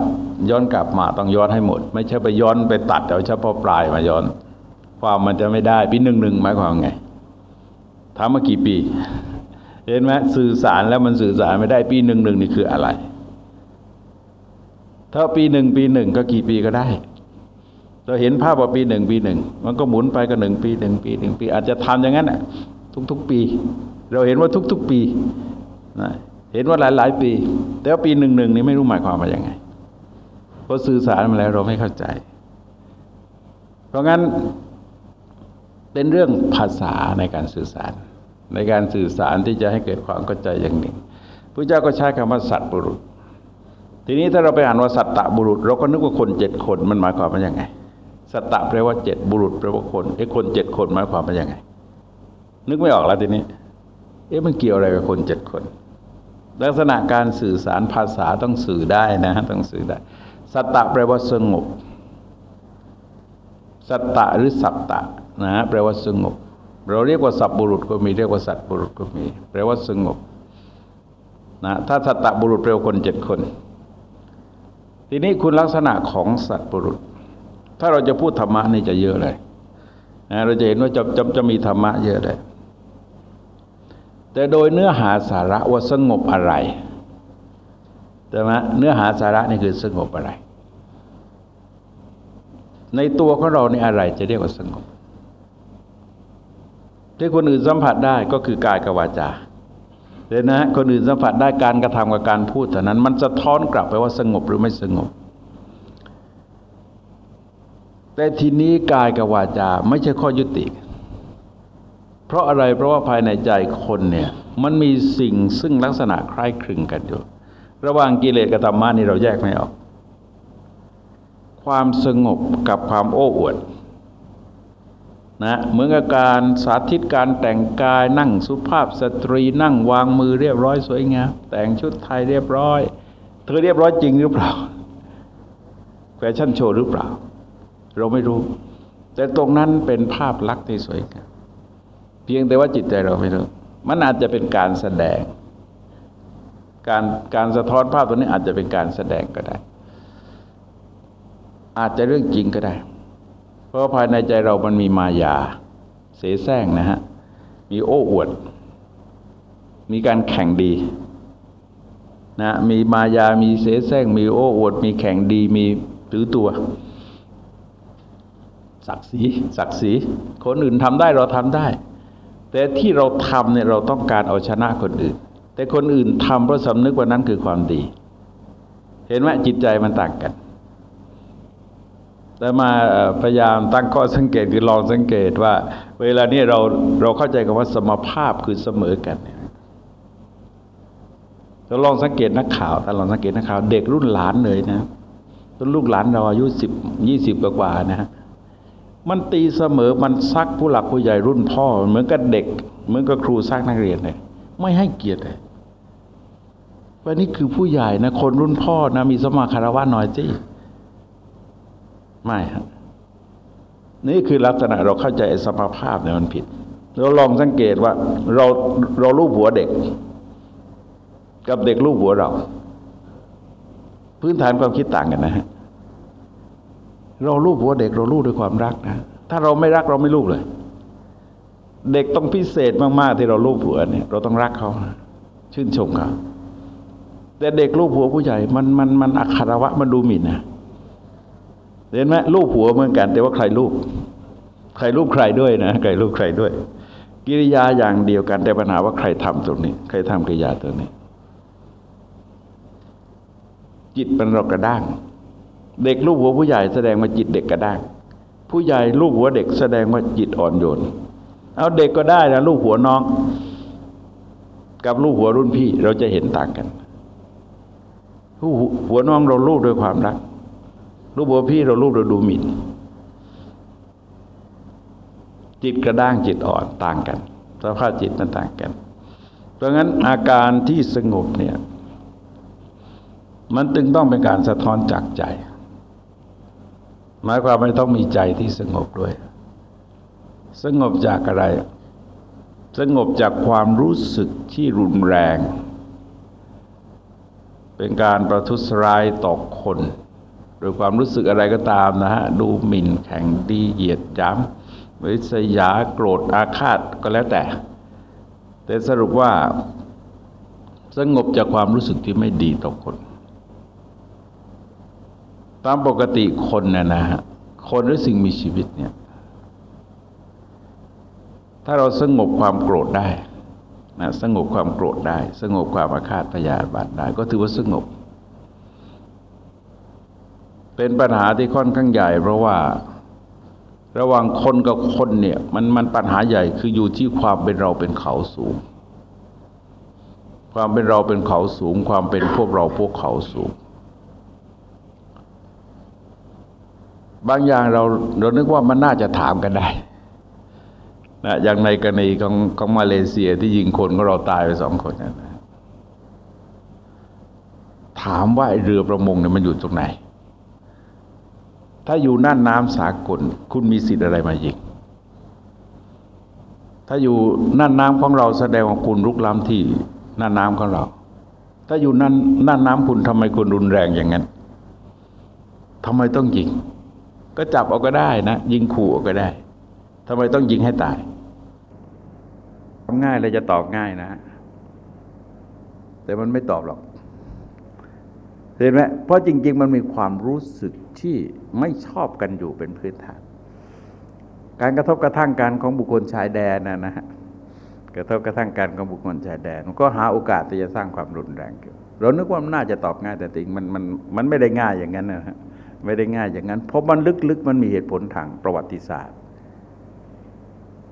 ย้อนกลับมาต้องย้อนให้หมด ไม่ใช่ไปย้อนไปตัดเอาเฉพาะปลายมาย้อน ความมันจะไม่ได้ปีหนึ่งหนึ่งหมายความไงถามมากี่ปี เห็นไหมสื่อสารแล้วมันสื่อสารไม่ได้ปีหนึ่งหนึ่งนี่คืออะไร ถ้าปีหนึ่งปีหนึ่งก็กี่ปีก็ได้ เราเห็นภาพว่าปีหนึ่งปีหนึ่งมันก็หมุนไปก็หนึ่งปีหนึ่งปีหนึ่งปี อาจจะทำอย่างนั้นอะทุกๆปี เราเห็นว่าทุกๆปีนะเห็นว่าหลาย ๆ ปี แต่ว่าปีหนึ่งหนึ่งนี่ไม่รู้หมายความว่าอย่างไงเพราะสื่อสารมาแล้วเราไม่เข้าใจ เพราะงั้นเป็นเรื่องภาษาในการสื่อสาร ในการสื่อสารที่จะให้เกิดความเข้าใจอย่างหนึ่งพระเจ้าก็ใช้คำว่าสัตบุรุษ ทีนี้ถ้าเราไปอ่านว่าสัตตบุรุษ เราก็นึกว่าคนเจ็ดคนมันหมายความว่าอย่างไง สัตตะแปลว่าเจ็ดบุรุษแปลว่าคนไอ้คนเจ็ดคนหมายความว่าอย่างไง นึกไม่ออกแล้วทีนี้ เอ๊ะมันเกี่ยวอะไรกับคนเจ็ดคน ลักษณะการสื่อสารภาษาต้องสื่อได้นะต้องสื่อได้สัตตะแปลว่าสงบสัตตะหรือสัตตะนะแปลว่าสงบ เราเรียกว่าสัตบุรุษก็มีเรียกว่าสัตบุรุษก็มี แปลว่าสงบนะถ้าสัตตบุรุษแปลว่าคนเจ็ดคน ทีนี้คุณลักษณะของสัตบุรุษ ถ้าเราจะพูดธรรมะนี่จะเยอะเลยนะเราจะเห็นว่าจะจะจะมีธรรมะเยอะเลยแต่โดยเนื้อหาสาระว่าสงบอะไรแต่ไหมเนื้อหาสาระนี่คือสงบอะไร ในตัวของเราในอะไรจะเรียกว่าสงบที่คนอื่นสัมผัสได้ก็คือกายกับวาจาเลยนะคนอื่นสัมผัสได้การกระทำกับการพูดเท่านั้น มันสะท้อนกลับไปว่าสงบหรือไม่สงบ แต่ทีนี้กายกับวาจาไม่ใช่ข้อยุติ เพราะอะไรเพราะว่าภายในใจคนเนี่ยมันมีสิ่งซึ่งลักษณะคล้ายคลึงกันอยู่ ระหว่างกิเลสกับธรรมะนี่เราแยกไม่ออก ความสงบกับความโอ้อวดนะเหมือนกับการสาธิตการแต่งกายนั่งสุภาพสตรีนั่งวางมือเรียบร้อยสวยงามแต่งชุดไทยเรียบร้อย เธอเรียบร้อยจริงหรือเปล่าแฟชั่นโชว์หรือเปล่า เราไม่รู้ แต่ตรงนั้นเป็นภาพลักษณ์ที่สวยงามเพียงแต่ว่าจิตใจเราไม่รู้ มันอาจจะเป็นการแสดง การการสะท้อนภาพตัวนี้อาจจะเป็นการแสดงก็ได้ อาจจะเรื่องจริงก็ได้ เพราะภายในใจเรามันมีมายา เสแสร้งนะฮะ มีโอ้อวด มีการแข่งดีนะมีมายา มีเสแสร้ง มีโอ้อวด มีแข่งดี มีถือตัว ศักดิ์ศรีศักดิ์ศรีคนอื่นทำได้เราทำได้ แต่ที่เราทำเนี่ยเราต้องการเอาชนะคนอื่น แต่คนอื่นทำเพราะสำนึกว่านั้นคือความดี เห็นไหมจิตใจมันต่างกันแต่มาพยายามตั้งข้อสังเกตคือลองสังเกตว่า เวลานี้เราเราเข้าใจกันว่าสมภาพคือเสมอกันเนี่ยเราลองสังเกตนักข่าวถ้าลองสังเกตนักข่าว เด็กรุ่นหลานเลยนะต้นลูกหลานเราอายุสิบยี่สิบกว่านะฮะ มันตีเสมอมันซักผู้หลักผู้ใหญ่รุ่นพ่อ เหมือนกับเด็ก เหมือนกับครูซักนักเรียนเลยไม่ให้เกียรติเลยว่านี่คือผู้ใหญ่นะ คนรุ่นพ่อนะมีสมาคารวะหน่อยจีไม่ครับนี่คือลักษณะเราเข้าใจสภาภาพเนี่ยมันผิด เราลองสังเกตว่าเราเราลูกหัวเด็ก กับเด็กลูกหัวเรา พื้นฐานความคิดต่างกันนะฮะ เราลูกหัวเด็กเราลูกด้วยความรักนะถ้าเราไม่รักเราไม่ลูกเลย เด็กต้องพิเศษมากๆที่เราลูกหัวเนี่ย เราต้องรักเขาชื่นชมเขาแต่เด็กลูกหัวผู้ใหญ่มันมันมันอัคาระวะมันดูหมิ่นนะเห็นไหมลูกหัวเหมือนกัน แต่ว่าใครลูกใครลูกใครด้วยนะใครลูกใครด้วย กิริยาอย่างเดียวกันแต่ปัญหาว่าใครทำตรงนี้ ใครทำกิริยาตรงนี้ จิตมันเรากระด้าง เด็กลูกหัวผู้ใหญ่แสดงว่าจิตเด็กกระด้างผู้ใหญ่ลูกหัวเด็กแสดงว่าจิตอ่อนโยน เอาเด็กก็ได้นะลูกหัวน้อง กับลูกหัวรุ่นพี่เราจะเห็นต่างกันหัวน้องเราลูกด้วยความรักรูปบัวพี่เรารูปเราดูหมิ่นจิตกระด้างจิตอ่อนต่างกันสภาพจิตมันต่างกัน เพราะงั้นอาการที่สงบเนี่ย มันจึงต้องเป็นการสะท้อนจากใจ หมายความไม่ต้องมีใจที่สงบด้วย สงบจากอะไร สงบจากความรู้สึกที่รุนแรง เป็นการประทุษร้ายต่อคนโดยความรู้สึกอะไรก็ตามนะฮะ ดูหมิ่นแข่งดีเหยียดย้ำวิสยาโกรธอาฆาตก็แล้วแต่ แต่สรุปว่า สงบจากความรู้สึกที่ไม่ดีต่อคน ตามปกติคนนะนะฮะคนหรือสิ่งมีชีวิตเนี่ย ถ้าเราสงบความโกรธได้นะสงบความโกรธได้ สงบความอาฆาตพยาบาทได้ ก็ถือว่าสงบ เป็นปัญหาที่ค่อนข้างใหญ่ เพราะว่าระหว่างคนกับคนเนี่ย มันมันปัญหาใหญ่คืออยู่ที่ความเป็นเราเป็นเขาสูง ความเป็นเราเป็นเขาสูง ความเป็นพวกเราพวกเขาสูง บางอย่างเราเรานึกว่ามันน่าจะถามกันได้นะอย่างในกรณีของของมาเลเซียที่ยิงคนก็เราตายไปสองคนนะถามว่าเรือประมงเนี่ยมันอยู่ตรงไหน ถ้าอยู่น่านน้ำสากล คุณมีสิทธิ์อะไรมายิง ถ้าอยู่น่านน้ำของเราแสดงว่าคุณรุกล้ำที่น่านน้ำของเรา ถ้าอยู่น่านน่านน้ำคุณทำไมคุณรุนแรงอย่างนั้นทำไมต้องยิง ก็จับเอาก็ได้นะยิงขู่เอาก็ได้ทำไมต้องยิงให้ตายทำง่ายเลยจะตอบง่ายนะ แต่มันไม่ตอบหรอกเห็นไหมเพราะจริง ๆ มันมีความรู้สึกที่ไม่ชอบกันอยู่เป็นพื้นฐาน การกระทบกระทั่งกันของบุคคลชายแดนนะนะฮะกระทบกระทั่งกันของบุคคลชายแดนมันก็หาโอกาสที่จะสร้างความรุนแรงเกิดเรานึกว่ามันน่าจะตอบง่ายแต่จริงมันมันมันไม่ได้ง่ายอย่างนั้นนะฮะ ไม่ได้ง่ายอย่างนั้น เพราะมันลึกๆ มันมีเหตุผลทางประวัติศาสตร์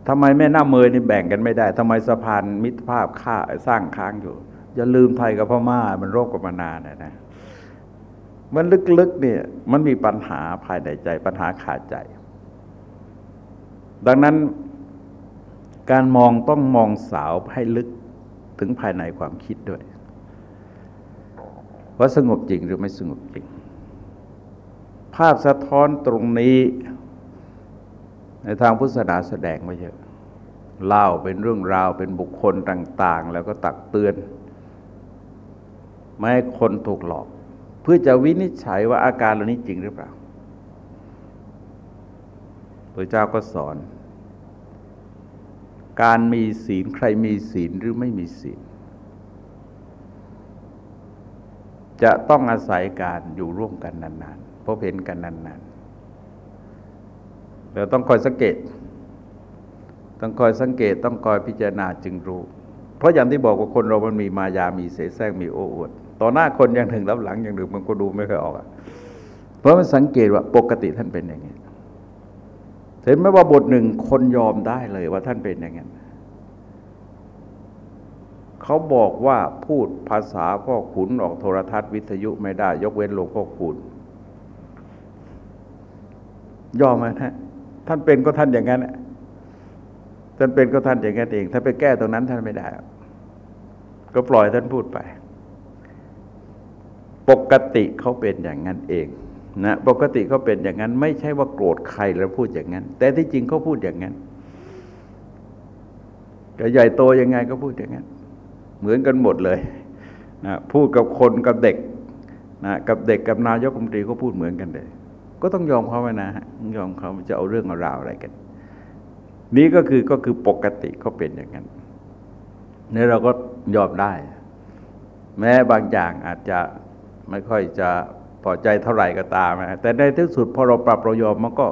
ทำไมแม่น้าเมยนี่แบ่งกันไม่ได้ทำไมสะพานมิตรภาพค่าสร้างค้างอยู่ อย่าลืมไทยกับพม่ามันโรคกันมานานนะนะมันลึกๆเนี่ยมันมีปัญหาภายในใจ ปัญหาขาดใจ ดังนั้นการมองต้องมองสาวให้ลึกถึงภายในความคิดด้วย ว่าสงบจริงหรือไม่สงบจริงาพสะท้อนตรงนี้ ในทางพุทธศาสนาแสดงไว้เยอะเล่าเป็นเรื่องราวเป็นบุคคลต่าง ๆ แล้วก็ตักเตือน ไม่ให้คนถูกหลอก เพื่อจะวินิจฉัยว่าอาการเหล่านี้จริงหรือเปล่าพระเจ้าก็สอน การมีศีลใครมีศีลหรือไม่มีศีล จะต้องอาศัยการอยู่ร่วมกันนานๆ พบเห็นกันนานๆเราต้องคอยสังเกต ต้องคอยสังเกตต้องคอยพิจารณาจึงรู้ เพราะอย่างที่บอกว่าคนเรามันมีมายามีเสแสร้งมีโอ้อวดต่อหน้าคนอย่างหนึ่งแล้วหลังอย่างหนึ่งมันก็ดูไม่ค่อยออกเพราะมันสังเกตว่าปกติท่านเป็นอย่างนี้เห็นไหมว่าบทหนึ่งคนยอมได้เลยว่าท่านเป็นอย่างนั้นเขาบอกว่าพูดภาษาพ่อขุนออกโทรทัศน์วิทยุไม่ได้ ยกเว้นหลวงพ่อขุน ย่อมไหมฮะท่านเป็นก็ท่านอย่างนั้นท่านเป็นก็ท่านอย่างนั้นเอง ถ้าไปแก้ตรงนั้นท่านไม่ได้ ก็ปล่อยท่านพูดไป ปกติเขาเป็นอย่างนั้นเองนะปกติเขาเป็นอย่างนั้น ไม่ใช่ว่าโกรธใครแล้วพูดอย่างนั้น แต่ที่จริงเขาพูดอย่างนั้นก็ใหญ่โตยังไงก็พูดอย่างนั้น เหมือนกันหมดเลยนะพูดกับคนกับเด็กนะกับเด็กกับนายกรัฐมนตรีก็พูดเหมือนกันเลย ก็ต้องยอมเขาไว้นะยอมเขาจะเอาเรื่องเอาราวอะไรกัน นี้ก็คือก็คือปกติเขาเป็นอย่างนั้นนี่เราก็ยอมได้ แม้บางอย่างอาจจะไม่ค่อยจะพอใจเท่าไหร่ก็ตามนะแต่ในที่สุดพอเราปรับเรายอมมันก็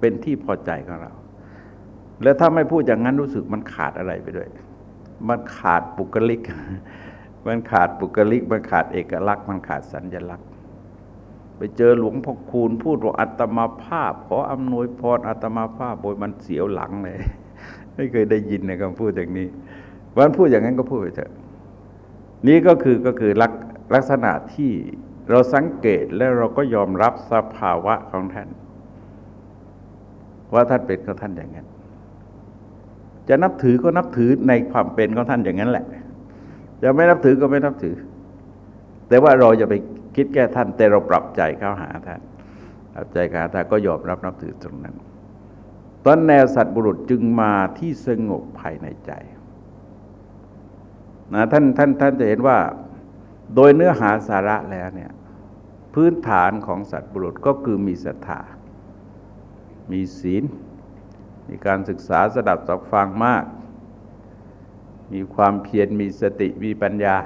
เป็นที่พอใจของเรา แล้วถ้าไม่พูดอย่างนั้นรู้สึกมันขาดอะไรไปด้วย มันขาดบุคลิก มันขาดบุคลิก มันขาดเอกลักษณ์ มันขาดสัญลักษณ์ เจอหลวงพ่อคูณพูดว่าอัตมาภาพ ขออำนวยพรอัตมาภาพโดยมันเสียวหลังเลย ไม่เคยได้ยินในคำพูดอย่างนี้วันพูดอย่างนั้นก็พูดไปเถอะนี่ก็คือก็คือลักลักษณะที่เราสังเกตและเราก็ยอมรับสภาวะของท่าน ว่าท่านเป็นของท่านอย่างนั้น จะนับถือก็นับถือในความเป็นของท่านอย่างนั้นแหละ จะไม่นับถือก็ไม่นับถือ แต่ว่าเราจะไป คิดแก้ท่านแต่เราปรับใจเข้าหาท่านปรับใจเข้าหาท่านก็ยอมรับนับถือตรงนั้น ตอนแนวสัตว์บุรุษจึงมาที่สงบภายในใจนะท่านท่านท่านจะเห็นว่า โดยเนื้อหาสาระแล้วเนี่ยพื้นฐานของสัตว์บุรุษก็คือมีศรัทธา มีศีล มีการศึกษาสดับสับฟังมาก มีความเพียร มีสติ มีปัญญา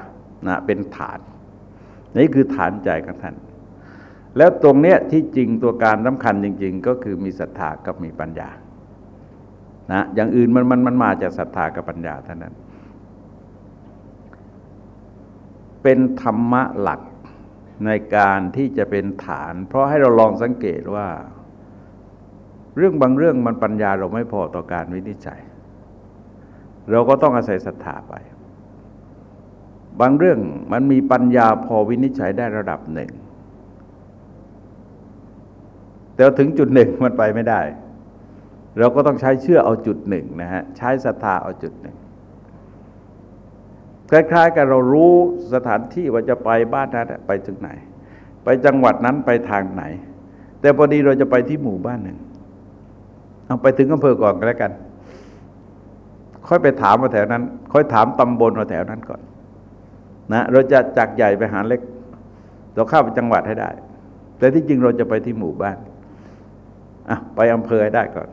นะเป็นฐาน นี่คือฐานใจของท่าน แล้วตรงเนี้ยที่จริงตัวการสำคัญจริง ๆ ก็คือมีศรัทธากับมีปัญญานะอย่างอื่นมันมันมันมาจากศรัทธากับปัญญาเท่านั้น เป็นธรรมะหลักในการที่จะเป็นฐาน เพราะให้เราลองสังเกตว่า เรื่องบางเรื่องมันปัญญาเราไม่พอต่อการวินิจฉัย เราก็ต้องอาศัยศรัทธาไป บางเรื่องมันมีปัญญาพอวินิจฉัยได้ระดับหนึ่ง แต่ถึงจุดหนึ่งมันไปไม่ได้ เราก็ต้องใช้เชื่อเอาจุดหนึ่งนะฮะใช้ศรัทธาเอาจุดหนึ่งคล้ายๆ กับเรารู้สถานที่ว่าจะไปบ้านนั้นไปถึงไหน ไปจังหวัดนั้นไปทางไหน แต่พอดีเราจะไปที่หมู่บ้านหนึ่งเอาไปถึงอำเภอก่อนก็แล้วกัน ค่อยไปถามมาแถวนั้น ค่อยถามตำบลมาแถวนั้นก่อน นะเราจะจากใหญ่ไปหาเล็ก เราเข้าไปจังหวัดให้ได้ แต่ที่จริงเราจะไปที่หมู่บ้านอะไปอำเภอให้ได้ก่อน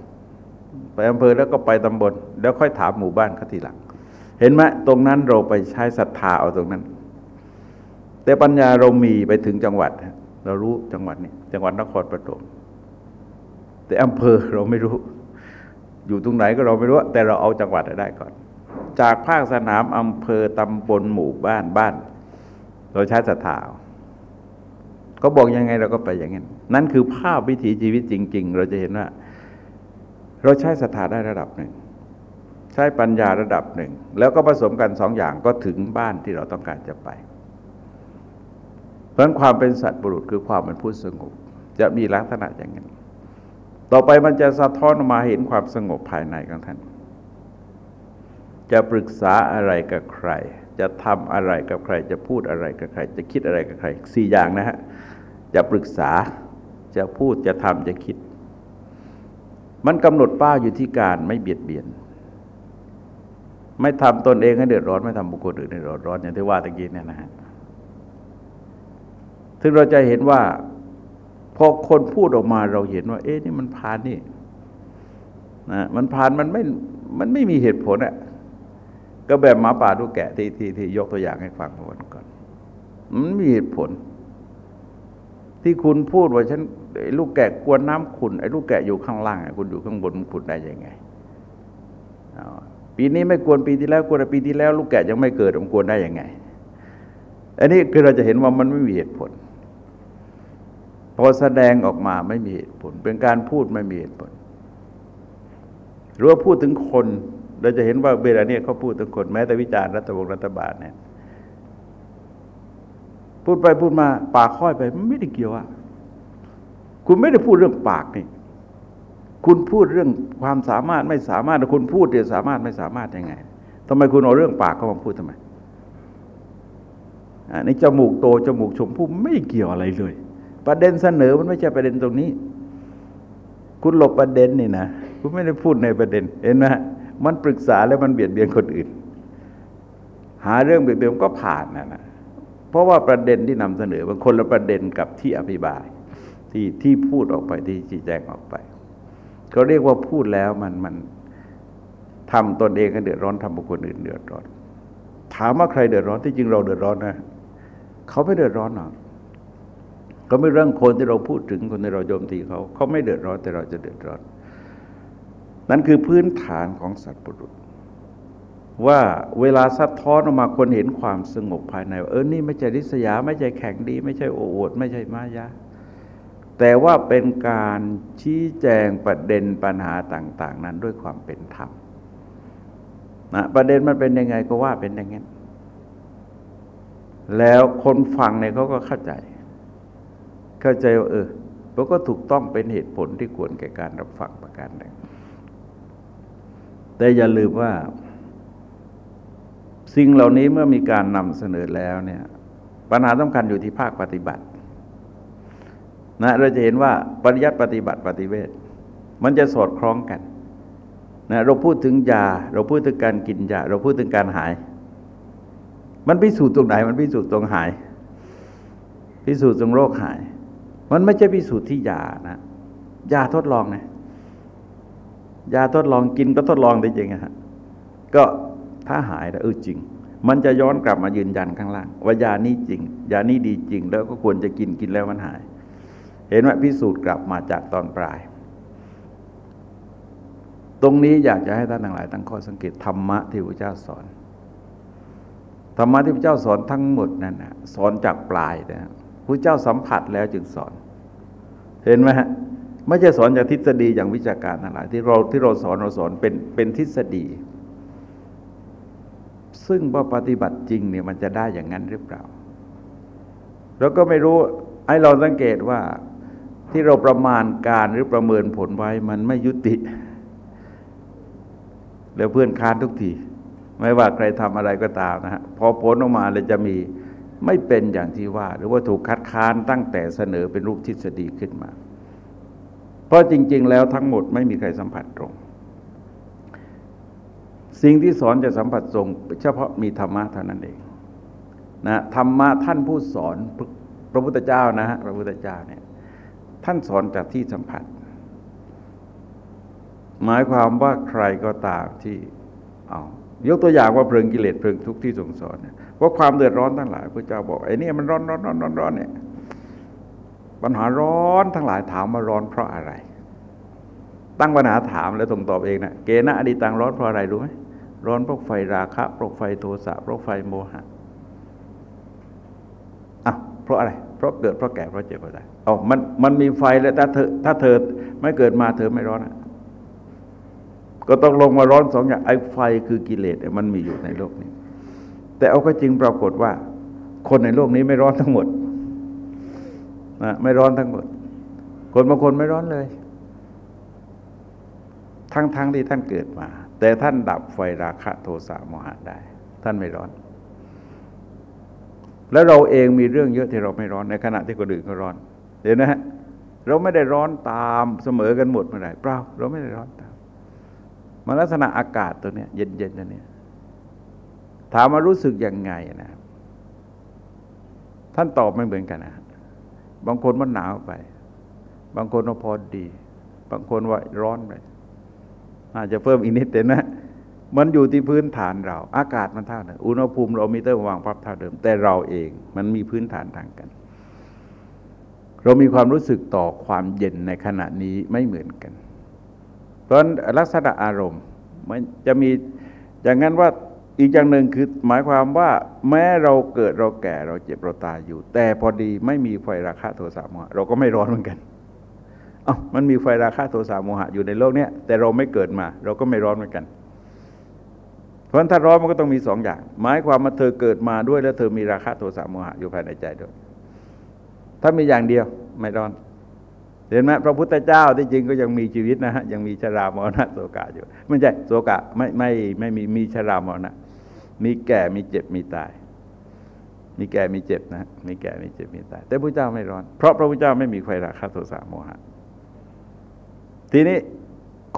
ไปอำเภอแล้วก็ไปตำบล แล้วค่อยถามหมู่บ้านเขาทีหลัง เห็นไหมตรงนั้นเราไปใช้ศรัทธาเอาตรงนั้น แต่ปัญญาเรามีไปถึงจังหวัด เรารู้จังหวัดนี้จังหวัดนครปฐมแต่อำเภอเราไม่รู้ อยู่ตรงไหนก็เราไม่รู้ แต่เราเอาจังหวัดได้ก่อน จากภาคสนามอำเภอตำบลหมู่บ้านบ้าน เราใช้ศรัทธาเขาบอกยังไงเราก็ไปอย่างนั้นนั่นคือภาพวิถีชีวิตจริง ๆ เราจะเห็นว่า เราใช้ศรัทธาได้ระดับหนึ่ง ใช้ปัญญาระดับหนึ่ง แล้วก็ผสมกันสองอย่างก็ถึงบ้านที่เราต้องการจะไป เพราะความเป็นสัตว์บุรุษคือความเป็นผู้สงบจะมีลักษณะอย่างนี้นต่อไปมันจะสะท้อนมาเห็นความสงบภายในของท่าน จะปรึกษาอะไรกับใคร จะทำอะไรกับใคร จะพูดอะไรกับใคร จะคิดอะไรกับใครสี่อย่างนะฮะจะปรึกษาจะพูดจะทำจะคิด มันกำหนดป้าอยู่ที่การไม่เบียดเบียน ไม่ทำตนเองให้เดือดร้อน ไม่ทำบุคคลอื่นให้เดือดร้อนอย่างที่ว่าตะกี้เนี่ยนะฮะถึงเราจะเห็นว่าพอคนพูดออกมาเราเห็นว่า เอ๊ะนี่มันผ่านนี่นะมันผ่านมันไม่มันไม่มีเหตุผลอะ ก็แบบหมาป่าดูแกะที่ที่ที่ยกตัวอย่างให้ฟังวันก่อนมันมีเหตุผล ที่คุณพูดว่าฉันลูกแกะกวนน้ำขุนไอ้ลูกแกะอยู่ข้างล่างคุณอยู่ข้างบนมันขุนได้ยังไงปีนี้ไม่ควรปีที่แล้วควรปีที่แล้ว ลูกแกะยังไม่เกิดมันควรได้ยังไง อันนี้คือเราจะเห็นว่ามันไม่มีเหตุผลพอแสดงออกมาไม่มีเหตุผล เป็นการพูดไม่มีเหตุผลหรือว่าพูดถึงคน เราจะเห็นว่าเวลานี้เขาพูดถึงคนแม้แต่วิจารณ์รัฐบาลรัฐบาลเนี่ย พูดไปพูดมา ปากค่อยไปไม่ได้เกี่ยวอะคุณไม่ได้พูดเรื่องปากนี่คุณพูดเรื่องความสามารถไม่สามารถคุณพูดเดี๋ยวสามารถไม่สามารถยังไงทำไมคุณเอาเรื่องปากเข้ามาพูดทำไมในจมูกโตจมูกชมพู่ไม่เกี่ยวอะไรเลย ประเด็นเสนอมันไม่ใช่ประเด็นตรงนี้ คุณหลบประเด็นนี่นะคุณไม่ได้พูดในประเด็น เห็นไหม มันปรึกษาแล้วมันเบียดเบียนคนอื่น หาเรื่องเบียดเบียนก็ผ่านนะนะเพราะว่าประเด็นที่นำเสนอมันคนละประเด็นกับที่อภิบาย ที่ที่พูดออกไปที่ชี้แจงออกไปเขาเรียกว่าพูดแล้วมันมันทำตนเองก็เดือดร้อนทำบุคคลอื่นเดือดร้อน ถามว่าใครเดือดร้อนที่จริงเราเดือดร้อนนะเขาไม่เดือดร้อนหรอกเขาไม่เรื่องคนที่เราพูดถึงคนที่เราโจมตีเขาเขาไม่เดือดร้อนแต่เราจะเดือดร้อน นั่นคือพื้นฐานของสัตว์ปุรุษ ว่าเวลาสะท้อนออกมาคนเห็นความสงบภายใน เออนี่ไม่ใช่ริษยา ไม่ใช่แข่งดี ไม่ใช่โอ้อวดไม่ใช่มายาแต่ว่าเป็นการชี้แจงประเด็นปัญหาต่าง ๆ นั้นด้วยความเป็นธรรมนะประเด็นมันเป็นยังไงก็ว่าเป็นอย่างนั้นแล้วคนฟังเนี่ยเขาก็เข้าใจ เข้าใจว่าเออมันก็ถูกต้องเป็นเหตุผลที่ควรแก่การรับฟังประการใด แต่อย่าลืมว่า สิ่งเหล่านี้เมื่อมีการนำเสนอแล้วเนี่ย ปัญหาสำคัญอยู่ที่ภาคปฏิบัตินะเราจะเห็นว่าปริยัติปฏิบัติปฏิเวทมันจะสอดคล้องกันนะเราพูดถึงยา เราพูดถึงการกินยา เราพูดถึงการหาย มันพิสูจน์ตรงไหน มันพิสูจน์ตรงหาย พิสูจน์ตรงโรคหาย มันไม่ใช่พิสูจน์ที่ยานะยาทดลองนะ ยาทดลองกินก็ทดลองได้จริงฮะก็ถ้าหายแล้วเออจริง มันจะย้อนกลับมายืนยันข้างล่าง ว่ายานี้จริง ยานี้ดีจริง แล้วก็ควรจะกินกินแล้วมันหาย เห็นว่าพิสูจน์กลับมาจากตอนปลาย ตรงนี้อยากจะให้ท่านทั้งหลาย ตั้งข้อสังเกตธรรมะที่พระเจ้าสอนธรรมะที่พระเจ้าสอนทั้งหมดนั่นนะสอนจากปลายนะพระเจ้าสัมผัสแล้วจึงสอน เห็นไหมฮะ ไม่ใช่สอนจากทฤษฎีอย่างวิชาการทั้งหลายที่เราที่เราสอนเราสอนเป็นเป็นทฤษฎี ซึ่งว่าปฏิบัติจริงเนี่ยมันจะได้อย่างนั้นหรือเปล่าเราก็ไม่รู้ไอ้เราสังเกตว่าที่เราประมาณการหรือประเมินผลไว้มันไม่ยุติ แล้วเพื่อนค้านทุกที ไม่ว่าใครทำอะไรก็ตามนะฮะพอผลออกมาเลยจะมีไม่เป็นอย่างที่ว่า หรือว่าถูกคัดค้านตั้งแต่เสนอเป็นรูปทฤษฎีขึ้นมา เพราะจริง ๆ แล้วทั้งหมดไม่มีใครสัมผัสตรง สิ่งที่สอนจะสัมผัสตรงเฉพาะมีธรรมะเท่านั้นเองนะธรรมะท่านผู้สอนพระพุทธเจ้านะฮะพระพุทธเจ้าเนี่ยท่านสอนจากที่สัมผัส หมายความว่าใครก็ตามที่เอายกตัวอย่างว่าเพลิงกิเลสเพลิงทุกข์ที่ทรงสอนว่าความเดือดร้อนทั้งหลายพระเจ้าบอกไอ้นี่มันร้อนร้อนร้อนร้อนร้อนเนี่ย ปัญหาร้อนทั้งหลายถามมาร้อนเพราะอะไร ตั้งปัญหาถามแล้วส่งตอบเองนะเกณฑ์อดีตังร้อนเพราะอะไรรู้ไหมร้อนเพราะไฟราคะเพราะไฟโทสะเพราะไฟโมหะอะเพราะอะไร เพราะเกิดเพราะแก่เพราะเจ็บเพราะตายอ๋อมันมันมีไฟแล้วถ้าเธอถ้าเธอไม่เกิดมาเธอไม่ร้อนอะก็ต้องลงมาร้อนสองอย่างไอ้ไฟคือกิเลสมันมีอยู่ในโลกนี้ แต่เอาก็จริงปรากฏว่า คนในโลกนี้ไม่ร้อนทั้งหมด นะไม่ร้อนทั้งหมด คนบางคนไม่ร้อนเลย ทั้งๆทที่ท่านเกิดมา แต่ท่านดับไฟราคะโทสะโมหะได้ ท่านไม่ร้อน แล้วเราเองมีเรื่องเยอะที่เราไม่ร้อนในขณะที่คนอื่นเขาร้อน เห็นนะฮะเราไม่ได้ร้อนตามเสมอกันหมดเมื่อไหร่เปล่าเราไม่ได้ร้อนตามมันลักษณะอากาศตัวเนี้ยเย็นๆตัวเนี้ยถามมารู้สึกยังไงนะท่านตอบไม่เหมือนกันนะ บางคนมันหนาวไป บางคนว่าพอดี บางคนว่าร้อนไปอาจจะเพิ่มอีกนิดแต่นะ มันอยู่ที่พื้นฐานเรา อากาศมันเท่าเดิมอุณหภูมิเรามีเตอร์วางพับเท่าเดิม แต่เราเองมันมีพื้นฐานทางกัน เรามีความรู้สึกต่อความเย็นในขณะนี้ไม่เหมือนกัน เพราะลักษณะอารมณ์มันจะมีอย่างนั้นว่า อีกอย่างหนึ่งคือหมายความว่า แม้เราเกิดเราแก่เราเจ็บเราตายอยู่ แต่พอดีไม่มีไฟราคะโทสะโมหะ เราก็ไม่ร้อนเหมือนกันอ๋อมันมีไฟราคะโทสะโมหะอยู่ในโลกเนี้ยแต่เราไม่เกิดมา เราก็ไม่ร้อนเหมือนกัน เพราะถ้าร้อนมันก็ต้องมีสองอย่าง หมายความว่าเธอเกิดมาด้วยแล้วเธอมีราคะโทสะโมหะอยู่ภายในใจด้วย ถ้ามีอย่างเดียวไม่ร้อนเห็นไหมพระพุทธเจ้าที่จริงก็ยังมีชีวิตนะฮะยังมีชรามรณะโสกะอยู่ ไม่ใช่โสกะไม่ไม่ไม่มีมีชรามรณะ มีแก่มีเจ็บมีตาย มีแก่มีเจ็บนะ มีแก่มีเจ็บมีตาย แต่พระเจ้าไม่ร้อน เพราะพระพุทธเจ้าไม่มีใครราคะโทสะโมหะ ทีนี้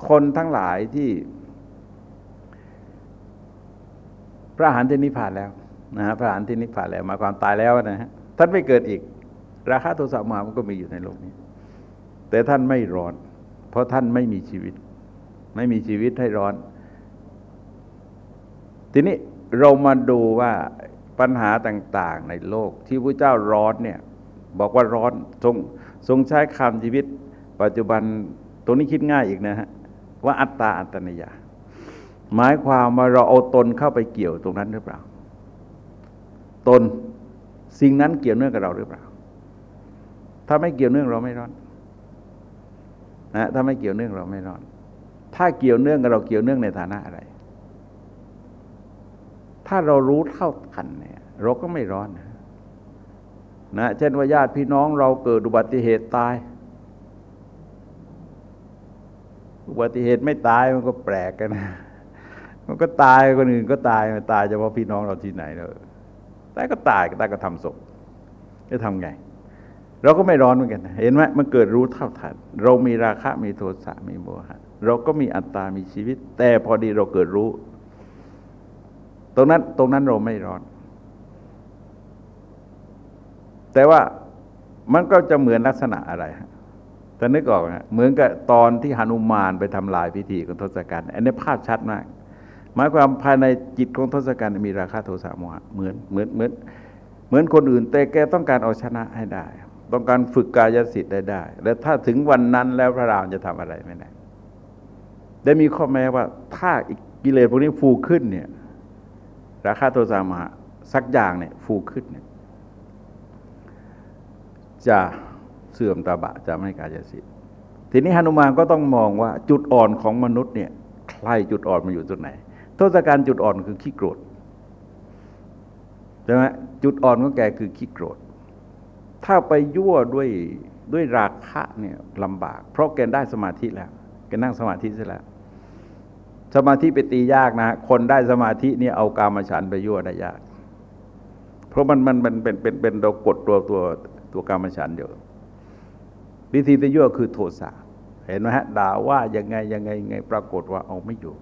คนทั้งหลายที่ พระอรหันต์ที่นิพพานแล้วนะฮะพระอรหันต์ที่นิพพานแล้วมาความตายแล้วนะฮะท่านไม่เกิดอีก ราคะโทสะโมหะมันก็มีอยู่ในโลกนี้ แต่ท่านไม่ร้อน เพราะท่านไม่มีชีวิต ไม่มีชีวิตให้ร้อน ทีนี้ เรามาดูว่าปัญหาต่างๆในโลกที่พระเจ้าร้อนเนี่ยบอกว่าร้อนทรงทรงใช้คำชีวิต ปัจจุบันตรงนี้คิดง่ายอีกนะฮะว่าอัตตาอัตนิยา หมายความว่าเราเอาตนเข้าไปเกี่ยวตรงนั้นหรือเปล่า ตนสิ่งนั้นเกี่ยวเนื่องกับเราหรือเปล่า ถ้าไม่เกี่ยวเนื่องเราไม่ร้อนนะถ้าไม่เกี่ยวเนื่องเราไม่รอดถ้าเกี่ยวเนื่องกับเราเกี่ยวเนื่องในฐานะอะไร ถ้าเรารู้เท่าทันเนี่ย เราก็ไม่ร้อนนะนะเช่นว่าญาติพี่น้องเราเกิดอุบัติเหตุตาย อุบัติเหตุไม่ตายมันก็แปลกกันนะมันก็ตายคนอื่นก็ตายตายเฉพาะพี่น้องเราที่ไหนเนอะตายก็ตายตายก็ทำศพจะทำไง เราก็ไม่ร้อนเหมือนกัน เห็นไหมมันเกิดรู้เท่าทัน เรามีราคะมีโทสะมีโมหะ เราก็มีอัตตา มีชีวิต แต่พอดีเราเกิดรู้ ตรงนั้นตรงนั้นเราไม่ร้อน แต่ว่ามันก็จะเหมือนลักษณะอะไรฮะแต่นึกออกนะเหมือนกับตอนที่หนุมานไปทำลายพิธีของทศกัณฐ์อันนี้ภาพชัดมาก หมายความภายในจิตของทศกัณฐ์มีราคาโทสะโมหะเหมือนเหมือนเหมือน เหมือนคนอื่น แต่แกต้องการเอาชนะให้ได้ ต้องการฝึกกายสิทธิ์ได้ได้ และถ้าถึงวันนั้นแล้วพระรามจะทำอะไรไม่ได้ได้มีข้อแม้ว่าถ้ากิเลสพวกนี้ฟูขึ้นเนี่ย ราคาโทสะมหะสักอย่างเนี่ยฟูขึ้นเนี่ยจะเสื่อมตาบะจะไม่กายสิทธิ์ทีนี้ฮนุมานก็ต้องมองว่าจุดอ่อนของมนุษย์เนี่ยใครจุดอ่อนมาอยู่ตรงไหนทศกัณฐ์จุดอ่อนคือขี้โกรธใช่ไหมจุดอ่อนของแกคือขี้โกรธ ถ้าไปยั่วด้วยด้วยราคะเนี่ยลำบาก เพราะแกได้สมาธิแล้วแกนั่งสมาธิเสร็จแล้ว สมาธิไปตียากนะ คนได้สมาธินี่เอากามฉันไปยั่วได้ยาก เพราะมันมันมันเป็นเป็นเป็นเรากดตัวตัวตัวกามฉันอยู่วิธีไปยั่วคือโทสะเห็นไหมฮะด่าว่ายังไงยังไงยังไงปรากฏว่าเอาไม่อยู่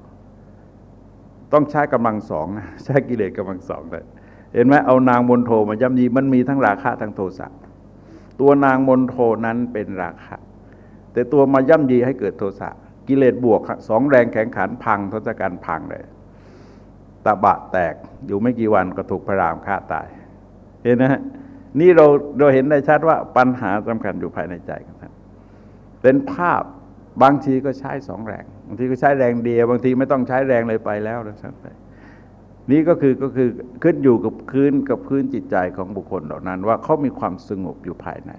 ต้องใช้กำลังสองนะใช้กิเลสกำลังสองเลยเห็นไหมเอานางมนโทมาย่ำยีมันมีทั้งราคะทั้งโทสะตัวนางมนโทนั้นเป็นราคะ แต่ตัวมาย่ำยีให้เกิดโทสะ กิเลสบวกสองแรงแข็งขันพังทศกัณฐ์พังเลยตะบะแตกอยู่ไม่กี่วันก็ถูกพระรามฆ่าตาย เห็นนะฮะนี่เราเราเห็นได้ชัดว่าปัญหาสำคัญอยู่ภายในใจของท่านเป็นภาพบางทีก็ใช้สองแรง บางทีก็ใช้แรงเดียว บางทีไม่ต้องใช้แรงเลยไปแล้วแล้วสั้นไปนี่ก็คือก็คือขึ้นอยู่กับพื้นกับพื้นจิตใจของบุคคลเหล่านั้น ว่าเขามีความสงบอยู่ภายใน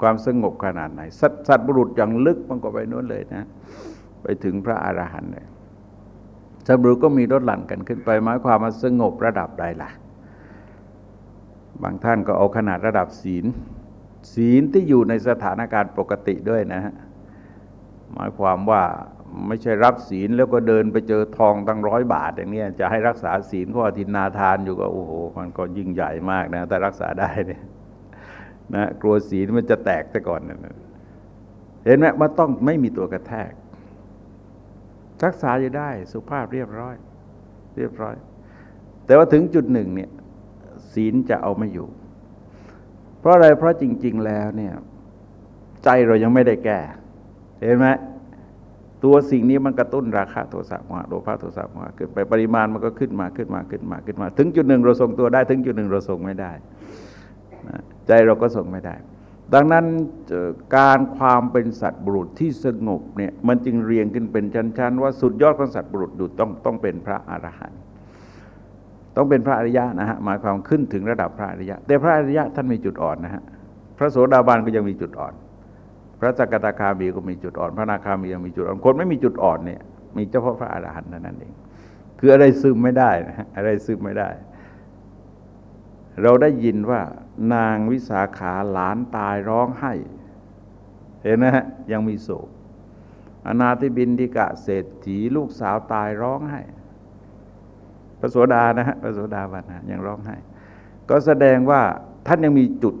ความสงบขนาดไหน สัตสัตบุรุษอย่างลึกมันก็ไปนู้นเลยนะ ไปถึงพระอรหันต์เลยสัตบุรุษก็มีลดหลั่นกันขึ้นไปหมายความว่าสงบระดับใดล่ะ บางท่านก็เอาขนาดระดับศีล ศีลที่อยู่ในสถานการณ์ปกติด้วยนะฮะหมายความว่าไม่ใช่รับศีลแล้วก็เดินไปเจอทองตั้งร้อยบาทอย่างนี้จะให้รักษาศีลก็อธินาทานอยู่ก็โอ้โห มันก็ยิ่งใหญ่มากนะแต่รักษาได้เนี่ย นะกลัวศีลมันจะแตกซะก่อนนะเห็นไหมมันต้องไม่มีตัวกระแทก รักษาอยู่ได้สุภาพเรียบร้อย เรียบร้อย แต่ว่าถึงจุดหนึ่งเนี่ยศีลจะเอาไม่อยู่ เพราะอะไรเพราะจริง ๆ แล้วเนี่ย ใจเรายังไม่ได้แก้เห็นไหมตัวสิ่งนี้มันกระตุ้นราคาโทสะโมหะโลภะโทสะโมหะเกิดไปปริมาณมันก็ขึ้นมาขึ้นมาขึ้นมาขึ้นมา ถึงจุดหนึ่งเราทรงตัวได้ ถึงจุดหนึ่งเราทรงไม่ได้ ใจเราก็ทรงไม่ได้ ดังนั้นการความเป็นสัตว์บุรุษที่สงบเนี่ยมันจึงเรียงขึ้นเป็นชั้นๆ ว่าสุดยอดของสัตว์บุรุษดูต้องต้องเป็นพระอรหันต์ต้องเป็นพระอริยะนะฮะหมายความขึ้นถึงระดับพระอริยะ แต่พระอริยะท่านมีจุดอ่อนนะฮะพระโสดาบันก็ยังมีจุดอ่อน พระสกตาคามีก็มีจุดอ่อน พระนาคามียังมีจุดอ่อนคนไม่มีจุดอ่อนเนี่ยมีเฉพาะพระอรหันต์นั่นเอง คืออะไรซึมไม่ได้นะอะไรซึมไม่ได้ เราได้ยินว่านางวิสาขาหลานตายร้องไห้ เห็นนะฮะยังมีโศกอนาธิบินทิกะเศรษฐีลูกสาวตายร้องไห้พระโสดานะฮะพระโสดาบันนะยังร้องไห้ ก็แสดงว่าท่านยังมีจุด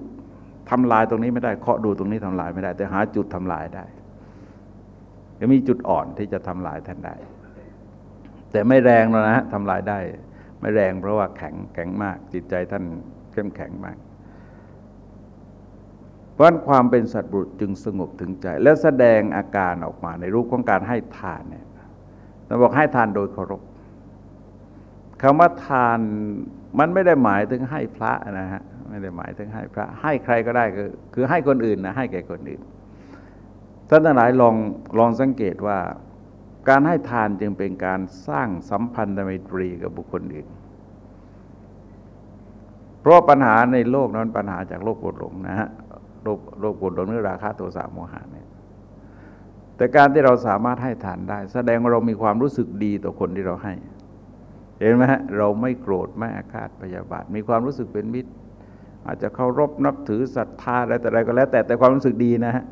ทำลายตรงนี้ไม่ได้เคาะดูตรงนี้ทำลายไม่ได้ แต่หาจุดทำลายได้จะมีจุดอ่อนที่จะทำลายท่านได้ แต่ไม่แรงแล้วนะทำลายได้ ไม่แรงเพราะว่าแข็งแข็งมาก จิตใจท่านเข้มแข็งมาก เพราะความเป็นสัตว์บุตรจึงสงบถึงใจ และแสดงอาการออกมาในรูปของการให้ทานเนี่ยเราบอกให้ทานโดยเคารพคำว่าทานมันไม่ได้หมายถึงให้พระนะฮะไม่ได้หมายถึงให้พระ ให้ใครก็ได้คือคือให้คนอื่นนะให้แก่คนอื่นท่านทั้งหลายลองลองสังเกตว่า การให้ทานจึงเป็นการสร้างสัมพันธไมตรีกับบุคคลอื่น เพราะปัญหาในโลกนั้นปัญหาจากโลกโกรธหลงนะฮะโลกโลกโกรธหลงนี่ราคาโทสะโมหะเนี่ยแต่การที่เราสามารถให้ทานได้ แสดงว่าเรามีความรู้สึกดีต่อคนที่เราให้ เห็นไหมฮะเราไม่โกรธไม่อาฆาตพยาบาท มีความรู้สึกเป็นมิตร อาจจะเคารพนับถือศรัทธาอะไรแต่อะไรก็แล้ว แต่แต่ความรู้สึกดีนะฮะ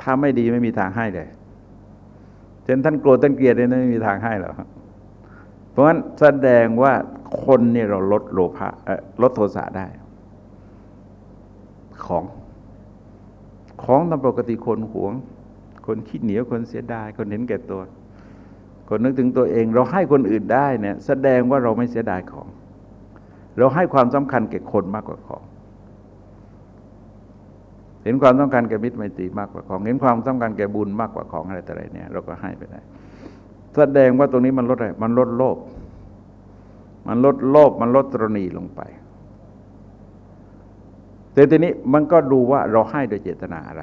ถ้าไม่ดีไม่มีทางให้เลย ช่นท่านโกรธท่านเกลียดเนี่ยไม่มีทางให้หรอกเพราะฉะนั้นแสดงว่าคนนี่เราลดโลภะลดโทสะได้ ของของตามปกติคนหวง คนขี้เหนียวคนเสียดาย คนเห็นแก่ตัว คนนึกถึงตัวเอง เราให้คนอื่นได้เนี่ย แสดงว่าเราไม่เสียดายของ เราให้ความสำคัญแก่คนมากกว่าของ ห็นความสำคัญแก่มิตรไมตรีมากกว่าของ เห็นความสำคัญแก่บุญมากกว่าของอะไรแต่อะไรเนี่ยเราก็ให้ไปได้แสดงว่าตรงนี้มันลดอะไรมันลดโลภมันลดโลภมันลดตรณีลงไปแต่ทีนี้มันก็ดูว่าเราให้โดยเจตนาอะไร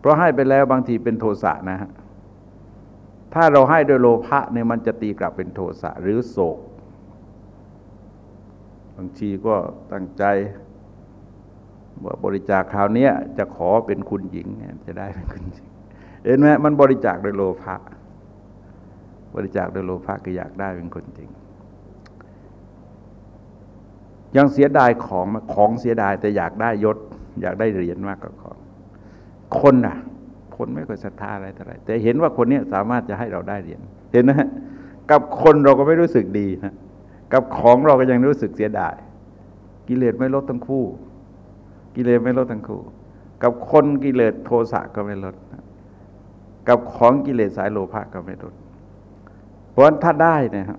เพราะให้ไปแล้วบางทีเป็นโทสะนะฮะถ้าเราให้โดยโลภะเนี่ยมันจะตีกลับเป็นโทสะหรือโศก บางทีก็ตั้งใจ บริจาคคราวนี้จะขอเป็นคุณหญิงจะได้เป็นคุณหญิงเห็นไหมมันบริจาคโดยโลภะบริจาคโดยโลภะก็อยากได้เป็นคนจริง ยังเสียดายของของเสียดายแต่อยากได้ยศ อยากได้เหรียญมากกว่าของ คนน่ะ คนไม่เคยศรัทธาอะไรแต่ไรแต่เห็นว่าคนนี้สามารถจะให้เราได้เหรียญเห็นนะกับคนเราก็ไม่รู้สึกดีนะกับของเราก็ยังรู้สึกเสียดาย กิเลสไม่ลดทั้งคู่ กิเลสไม่ลดทั้งคู่ กับคนกิเลสโทสะก็ไม่ลด กับของกิเลสสายโลภะก็ไม่ลด เพราะถ้าได้นะครับ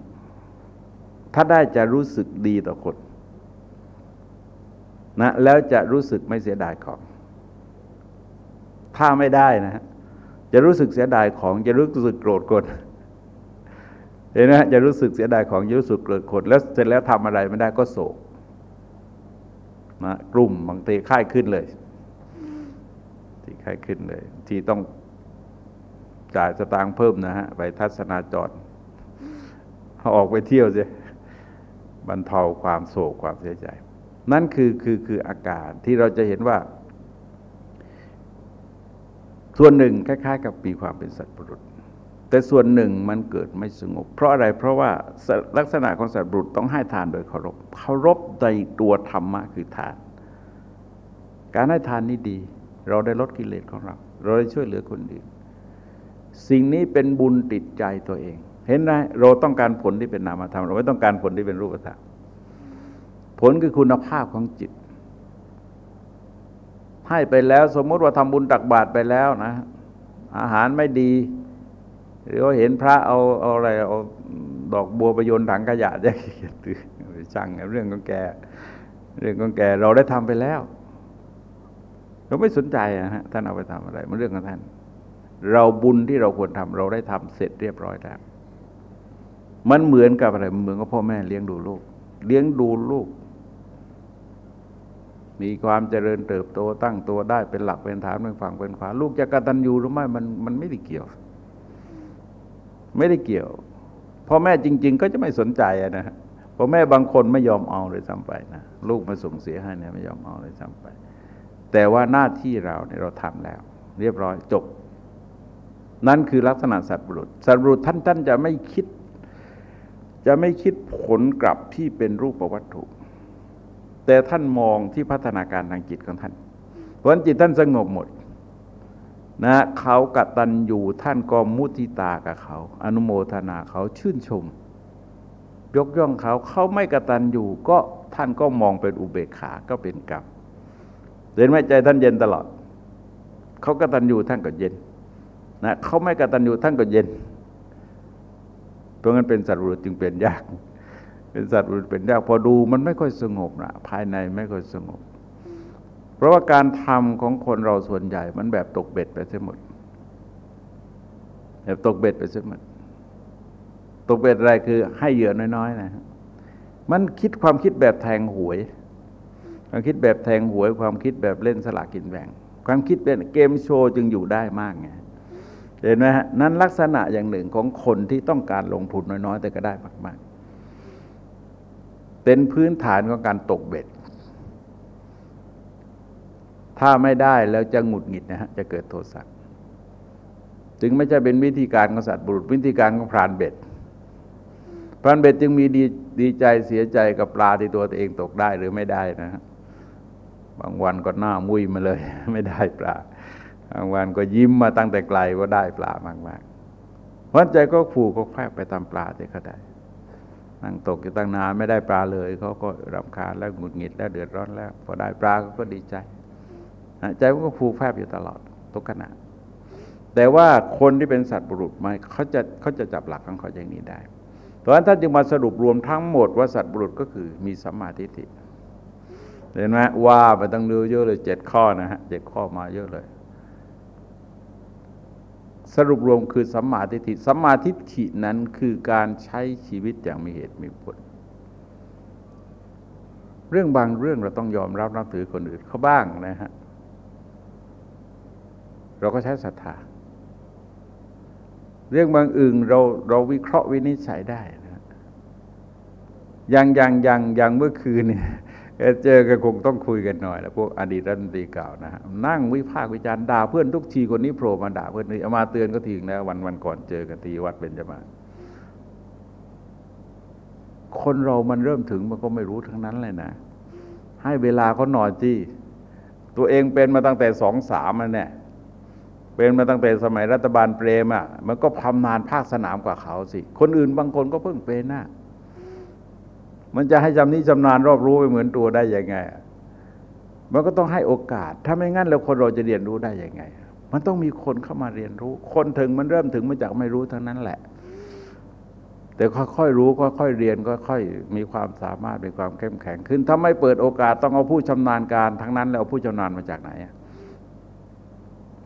ถ้าได้จะรู้สึกดีต่อคนนะแล้วจะรู้สึกไม่เสียดายของ ถ้าไม่ได้นะ จะรู้สึกเสียดายของ จะรู้สึกโกรธคนเห็นไหมจะรู้สึกเสียดายของจะรู้สึกโกรธคนแล้วเสร็จแล้วทำอะไรไม่ได้ก็โศก นะกลุ่มบางทีค่ายขึ้นเลยที่ค่ายขึ้นเลย ที่ต้องจ่ายสตางค์เพิ่มนะฮะไปทัศนาจรออกไปเที่ยวสิบรรเทาความโศกความเสียใจ นั่นคือคือคืออาการที่เราจะเห็นว่า ส่วนหนึ่งคล้าย ๆ กับปีความเป็นสัตว์ปรุษ แต่ส่วนหนึ่งมันเกิดไม่สงบ เพราะอะไรเพราะว่าลักษณะของสัตว์ปรุษต้องให้ทานโดยเคารพเคารพในตัวธรรมะคือทาน การให้ทานนี่ดี เราได้ลดกิเลสของเรา เราได้ช่วยเหลือคนอื่น สิ่งนี้เป็นบุญติดใจตัวเอง เห็นไหมเราต้องการผลที่เป็นนามธรรมเราไม่ต้องการผลที่เป็นรูปธรรมผลคือคุณภาพของจิต ให้ไปแล้วสมมติว่าทำบุญตักบาตรไปแล้วนะ อาหารไม่ดี หรือว่าเห็นพระเอาเอาอะไรเอาดอกบัวไปโยนถังขยะจะตือช่างเรื่องของแก เรื่องของแกเราได้ทำไปแล้ว เราไม่สนใจนะฮะท่านเอาไปทำอะไร มันเรื่องของท่าน เราบุญที่เราควรทำเราได้ทำเสร็จเรียบร้อยแล้วมันเหมือนกับอะไรเหมือนกับพ่อแม่เลี้ยงดูลูก เลี้ยงดูลูก มีความเจริญเติบโตตั้งตัวได้เป็นหลักเป็นฐานเป็นฝั่งเป็นขวาลูกจะกระตัญญูหรือไม่มันมันไม่ได้เกี่ยว ไม่ได้เกี่ยวพ่อแม่จริง ๆ ก็จะไม่สนใจนะฮะพ่อแม่บางคนไม่ยอมเอาเลยซ้ำไปนะลูกมาส่งเสียให้เนี่ยไม่ยอมเอาเลยซ้ำไป แต่ว่าหน้าที่เราเนี่ยเราทำแล้ว เรียบร้อยจบ นั่นคือลักษณะสัตว์บุรุษ สัตว์บุรุษท่านท่านจะไม่คิด จะไม่คิดผลกลับที่เป็นรูปวัตถุ แต่ท่านมองที่พัฒนาการทางจิตของท่านเพราะจิตท่านสงบหมด นะเขากตัญญูท่านก็มุทิตากับเขา อนุโมทนาเขาชื่นชม ยกย่องเขาเขาไม่กตัญญูก็ท่านก็มองเป็นอุเบกขาก็เป็นกรรมเห็นไหมใจท่านเย็นตลอด เขากตัญญูท่านก็เย็นนะเขาไม่กตัญญูท่านก็เย็นเพราะงั้นเป็นสัตว์รุษจึงเป็นยาก เป็นสัตว์รุษเป็นยากพอดูมันไม่ค่อยสงบนะภายในไม่ค่อยสงบ เพราะว่าการทำของคนเราส่วนใหญ่ มันแบบตกเบ็ดไปเสียหมด แบบตกเบ็ดไปเสียหมด ตกเบ็ดอะไรคือให้เหยื่อน้อยๆนะมันคิดความคิดแบบแทงหวย ความคิดแบบแทงหวย ความคิดแบบเล่นสลากกินแบ่ง ความคิดเป็นเกมโชว์จึงอยู่ได้มากไงเห็นไหมฮะนั้นลักษณะอย่างหนึ่งของคนที่ต้องการลงทุนน้อยๆ แต่ก็ได้มาก ๆ เป็นพื้นฐานของการตกเบ็ด ถ้าไม่ได้แล้วจะหงุดหงิดนะฮะจะเกิดโทสะจึงไม่ใช่เป็นวิธีการของสัตว์บุรุษวิธีการของพรานเบ็ดพรานเบ็ดจึงมีดีดีใจเสียใจกับปลาที่ตัวเองตกได้หรือไม่ได้นะฮะบางวันก็หน้ามุ้ยมาเลย ไม่ได้ปลาบางวันก็ยิ้มมาตั้งแต่ไกลว่าได้ปลามากๆวันใจก็ผูกก็แพบไปตามปลาที่เขาได้นั่งตกอยู่ตั้งนานไม่ได้ปลาเลยเขาก็รำคาญแล้วหงุดหงิดแล้วเดือดร้อนแล้ว พอได้ปลาก็ดีใจ ใจมันก็ผูแพบอยู่ตลอดทุกขณะ แต่ว่าคนที่เป็นสัตว์บุรุษไม่เขาจะเขาจะจับหลักของเขาอย่างนี้ได้เพราะฉะนั้นท่านจึงมาสรุปรวมทั้งหมดว่าสัตว์บุรุษก็คือมีสัมมาทิฏฐิเห็นไหมว่าไปตั้งเยอะเลยเจ็ดข้อนะฮะเจ็ดข้อมาเยอะเลยสรุปรวมคือสัมมาทิฏฐิสัมมาทิฏฐินั้นคือการใช้ชีวิตอย่างมีเหตุมีผล เรื่องบางเรื่องเราต้องยอมรับนับถือคนอื่นเขาบ้างนะฮะ เราก็ใช้ศรัทธา เรื่องบางอื่นเราเราวิเคราะห์วินิจฉัยได้นะอย่างอย่างอย่างอย่างเมื่อคืนเนี่ยเจอกันคงต้องคุยกันหน่อยแล้วพวกอดีตรัฐมนตรีเก่านะฮะนั่งวิพากษ์วิจารณ์ด่าเพื่อนทุกทีคนนี้โผล่มาด่าเพื่อนนี่เอามาเตือนก็ทีงแล้ววันวันก่อนเจอกันที่วัดเป็นจมาคนเรามันเริ่มถึงมันก็ไม่รู้ทั้งนั้นเลยนะ ให้เวลาเขาหน่อยที่ตัวเองเป็นมาตั้งแต่สองสามมันเนี่ย เป็นมาตั้งแต่สมัยรัฐบาลเปรมอะมันก็พำนานภาคสนามกว่าเขาสิ คนอื่นบางคนก็เพิ่งเป็นนะมันจะให้จำนี้จำนานรอบรู้ไปเหมือนตัวได้ยังไง มันก็ต้องให้โอกาส ถ้าไม่งั้นแล้วคนเราจะเรียนรู้ได้ยังไง มันต้องมีคนเข้ามาเรียนรู้ คนถึงมันเริ่มถึงมาจากไม่รู้ทั้งนั้นแหละ แต่ค่อยๆรู้ค่อยๆเรียนค่อยๆมีความสามารถมีความเข้มแข็งขึ้น ถ้าไม่เปิดโอกาสต้องเอาผู้ชำนาญการทั้งนั้นแล้วผู้ชำนาญมาจากไหน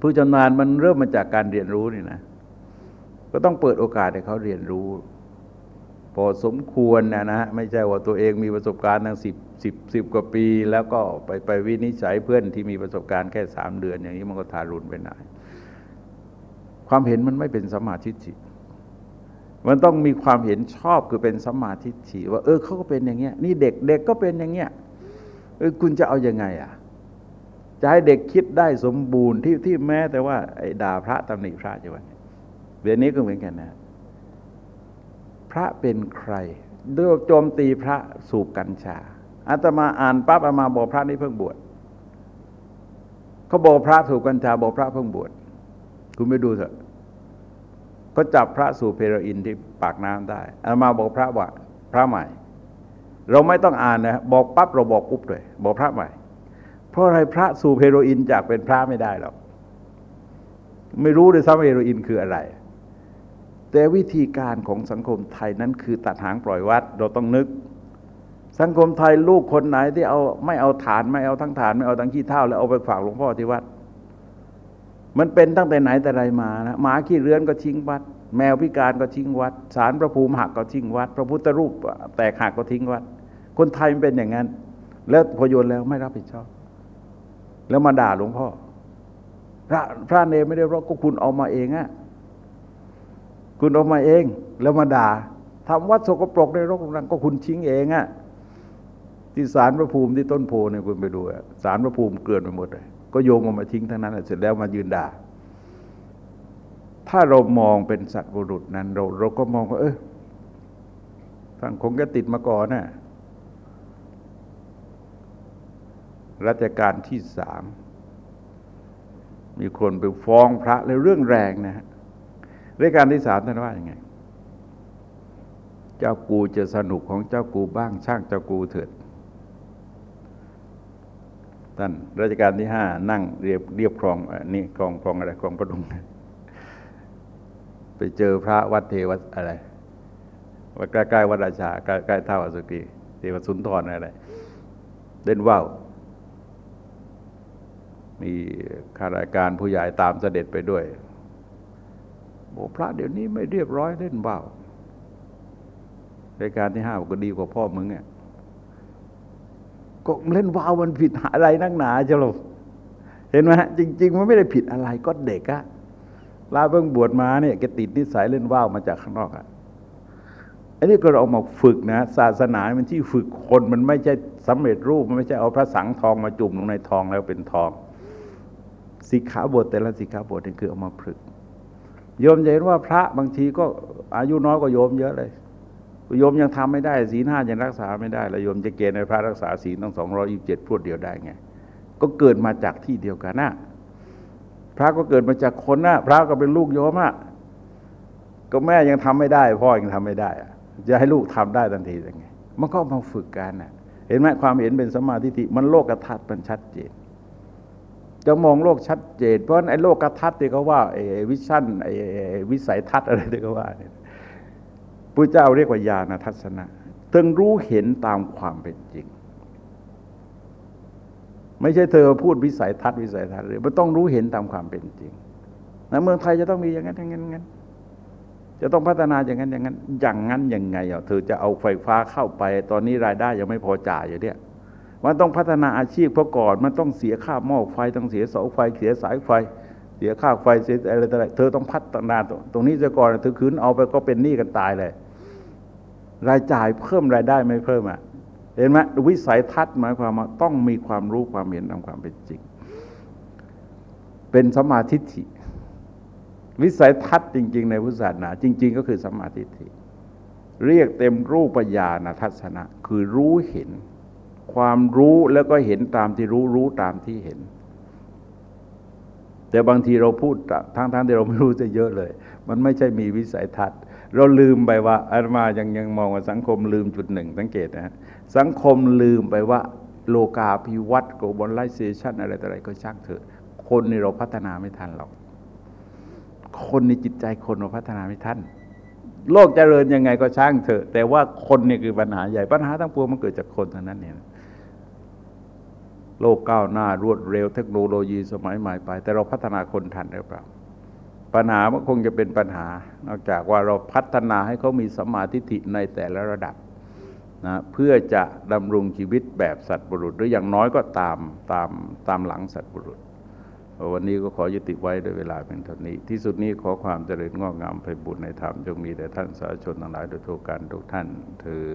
ผู้ชำนาญมันเริ่มมาจากการเรียนรู้นี่นะ ก็ต้องเปิดโอกาสให้เขาเรียนรู้ พอสมควรนะนะไม่ใช่ว่าตัวเองมีประสบการณ์ทั้งสิบสิบสิบกว่าปี แล้วก็ไปไปวินิจฉัยเพื่อนที่มีประสบการณ์แค่สามเดือน อย่างนี้มันก็ทารุณไปหน่อยความเห็นมันไม่เป็นสมาธิจิมันต้องมีความเห็นชอบคือเป็นสมาธิจิว่าเออเขาก็เป็นอย่างเงี้ยนี่เด็กเด็กก็เป็นอย่างเงี้ยเออคุณจะเอาอยัางไงอะ จะให้เด็กคิดได้สมบูรณ์ที่ที่แม้แต่ว่าไอ้ด่าพระตำหนิพระจะวันเดี๋ยวนี้ก็เหมือนกันนะ พระเป็นใครด้วยโจมตีพระสูบกัญชาอาตมาอ่านปั๊บอามาบอกพระนี่เพิ่งบวชเขาบอกพระสูบกัญชาบอกพระเพิ่งบวชคุณไม่ดูเถอะก็จับพระสูบเฮโรอีนที่ปากน้ำได้อามาบอกพระว่าพระใหม่ เราไม่ต้องอ่านนะบอกปั๊บเราบอกปุ๊บเลยบอกพระใหม่ เพราะอะไรพระสูบเฮโรอีนจากเป็นพระไม่ได้หรอกไม่รู้เลยซ้ำเฮโรอีนคืออะไร แต่วิธีการของสังคมไทยนั้นคือตัดหางปล่อยวัดเราต้องนึก สังคมไทยลูกคนไหนที่เอาไม่เอาฐานไม่เอาทั้งฐานไม่เอาทั้งขี้เท่าแล้วเอาไปฝากหลวงพ่อที่วัด มันเป็นตั้งแต่ไหนแต่ไรมานะหมาขี้เรือนก็ทิ้งวัด แมวพิการก็ทิ้งวัดสารพระภูมิหักก็ทิ้งวัด พระพุทธรูปแตกหักก็ทิ้งวัด คนไทยมันเป็นอย่างนั้น แล้วพอโยนแล้วไม่รับผิดชอบ แล้วมาด่าหลวงพ่อ พระพระเนไม่ได้รอกก็คุณเอามาเองอะคุณเอามาเอง แล้วมาด่าทำวัดสกปรกในรกรังก็คุณทิ้งเองอะที่สารพระภูมิที่ต้นโพเนี่ยคุณไปดูสารพระภูมิเกลื่อนไปหมดเลยก็โยงออกมาทิ้งทั้งนั้นเสร็จแล้วมายืนด่า ถ้าเรามองเป็นสัตว์บุรุษนั้น เราเราก็มองว่าเออท่านคงจะติดมาก่อนน่ะ รัชกาลที่สามมีคนไปฟ้องพระเลยเรื่องแรงนะฮะรัชกาลที่สามท่านว่าอย่างไง เจ้ากูจะสนุกของเจ้ากูบ้างช่างเจ้ากูเถิดท่านรัชกาลที่ห้านั่งเรียบเรียบครองนี่ครองครองอะไรครองประดุงไปเจอพระวัดเทวอะไรวัดใกล้ๆวัดราชาใกล้ๆเท่าอสุกีเทวสุนทรอะไรเด่นว่าว มีข้าราชการผู้ใหญ่ตามเสด็จไปด้วยบอกพระเดี๋ยวนี้ไม่เรียบร้อยเล่นบ่าวรายการที่ห้าก็ดีกว่าพ่อมึงเนี่ยก็เล่นว่าวมันผิดอะไรนักหนาเจ้าหรอเห็นไหมจริง ๆ มันไม่ได้ผิดอะไรก็เด็กอะลาเพิ่งบวชมาเนี่ยแกติดนิสัยเล่นว่าวมาจากข้างนอกอะอันนี้ก็เราเอามาฝึกนะ ศาสนามันที่ฝึกคนมันไม่ใช่สำเร็จรูป มันไม่ใช่เอาพระสังทองมาจุ่มลงในทองแล้วเป็นทอง สิกขาบทแต่ละสิกขาบทนี่คือเอามาฝึกโยมจะเห็นว่าพระบางทีก็อายุน้อยกว่าโยมเยอะเลยโยมยังทำไม่ได้ศีลห้ายังรักษาไม่ได้แล้วโยมจะเกณฑ์ในพระรักษาศีลต้องสองรอยิบเจ็ดพรวดเดียวได้ไง ก็เกิดมาจากที่เดียวกันนะพระก็เกิดมาจากคนนะพระก็เป็นลูกโยมอะก็แม่ยังทำไม่ได้ พ่อยังทำไม่ได้อะจะให้ลูกทำได้ทันทียังไง มันก็มาฝึกกันนะเห็นไหมความเห็นเป็นสมาธิมันโลกกระทัดมันชัดเจน จะมองโลกชัดเจน เพราะไอ้โลกกระทัดที่เขาว่าไอ้วิชั่นไอ้วิสัยทัศน์อะไรที่เขาว่าเนี่ยพระเจ้าเรียกว่าญาณทัศนะตึงรู้เห็นตามความเป็นจริง ไม่ใช่เธอพูดวิสัยทัศน์วิสัยทัศน์เลยมันต้องรู้เห็นตามความเป็นจริงนะเมืองไทยจะต้องมีอย่างนั้นอย่างนั้นอย่างนั้นจะต้องพัฒนาอย่างนั้นอย่างนั้น อย่างนั้นยังไงอะเธอจะเอาไฟฟ้าเข้าไป ตอนนี้รายได้ยังไม่พอจ่ายอยู่เนี่ย มันต้องพัฒนาอาชีพเพราะก่อนมันต้องเสียค่าหม้อไฟต้องเสียเสาไฟ เสียสายไฟ เสียค่าไฟเสียอะไรต่างๆเธอต้องพัฒนาตรงนี้จะก่อนเธอคืนเอาไปก็เป็นหนี้กันตายเลย รายจ่ายเพิ่มรายได้ไม่เพิ่มอะเห็นไหมวิสัยทัศน์หมายความว่าต้องมีความรู้ความเห็นตามความเป็นจริง เป็นสมาธิิวิสัยทัศน์จริง ๆ ในพุทธศาสนา จริง ๆ ก็คือสมาธิิเรียกเต็มรูปญาณทัศนะ คือรู้เห็น ความรู้แล้วก็เห็นตามที่รู้รู้ตามที่เห็น แต่บางทีเราพูดทั้งๆทที่เราไม่รู้จะเยอะเลย มันไม่ใช่มีวิสัยทัศน์ เราลืมไปว่าอาตมายังยังมองว่าสังคมลืมจุดหนึ่งสังเกตนะฮะสังคมลืมไปว่าโลกาภิวัตน์ globalization อะไรต่ออะไรก็ช่างเถอะ คนนี่เราพัฒนาไม่ทันหรอก คนในจิตใจคนเราพัฒนาไม่ทัน โลกเจริญยังไงก็ช่างเถอะ แต่ว่าคนนี่คือปัญหาใหญ่ ปัญหาทั้งปวงมันเกิดจากคนเท่านั้นเนี่ย โลกก้าวหน้ารวดเร็วเทคโนโลยีสมัยใหม่ไป แต่เราพัฒนาคนทันหรือเปล่า ปัญหามันคงจะเป็นปัญหา นอกจากว่าเราพัฒนาให้เขามีสมาธิิในแต่ละระดับนะเพื่อจะดำรงชีวิตแบบสัตว์บุรุษ หรืออย่างน้อยก็ตามตามตามหลังสัตว์บุรุษ วันนี้ก็ขอยุติไว้ด้วยเวลาเป็นเท่านี้ ที่สุดนี้ขอความเจริญงอกงามไปบุญในธรรมจงมีแต่ท่านสาธุชนทั้งหลายโดยทั่วกันทุกท่านเธอ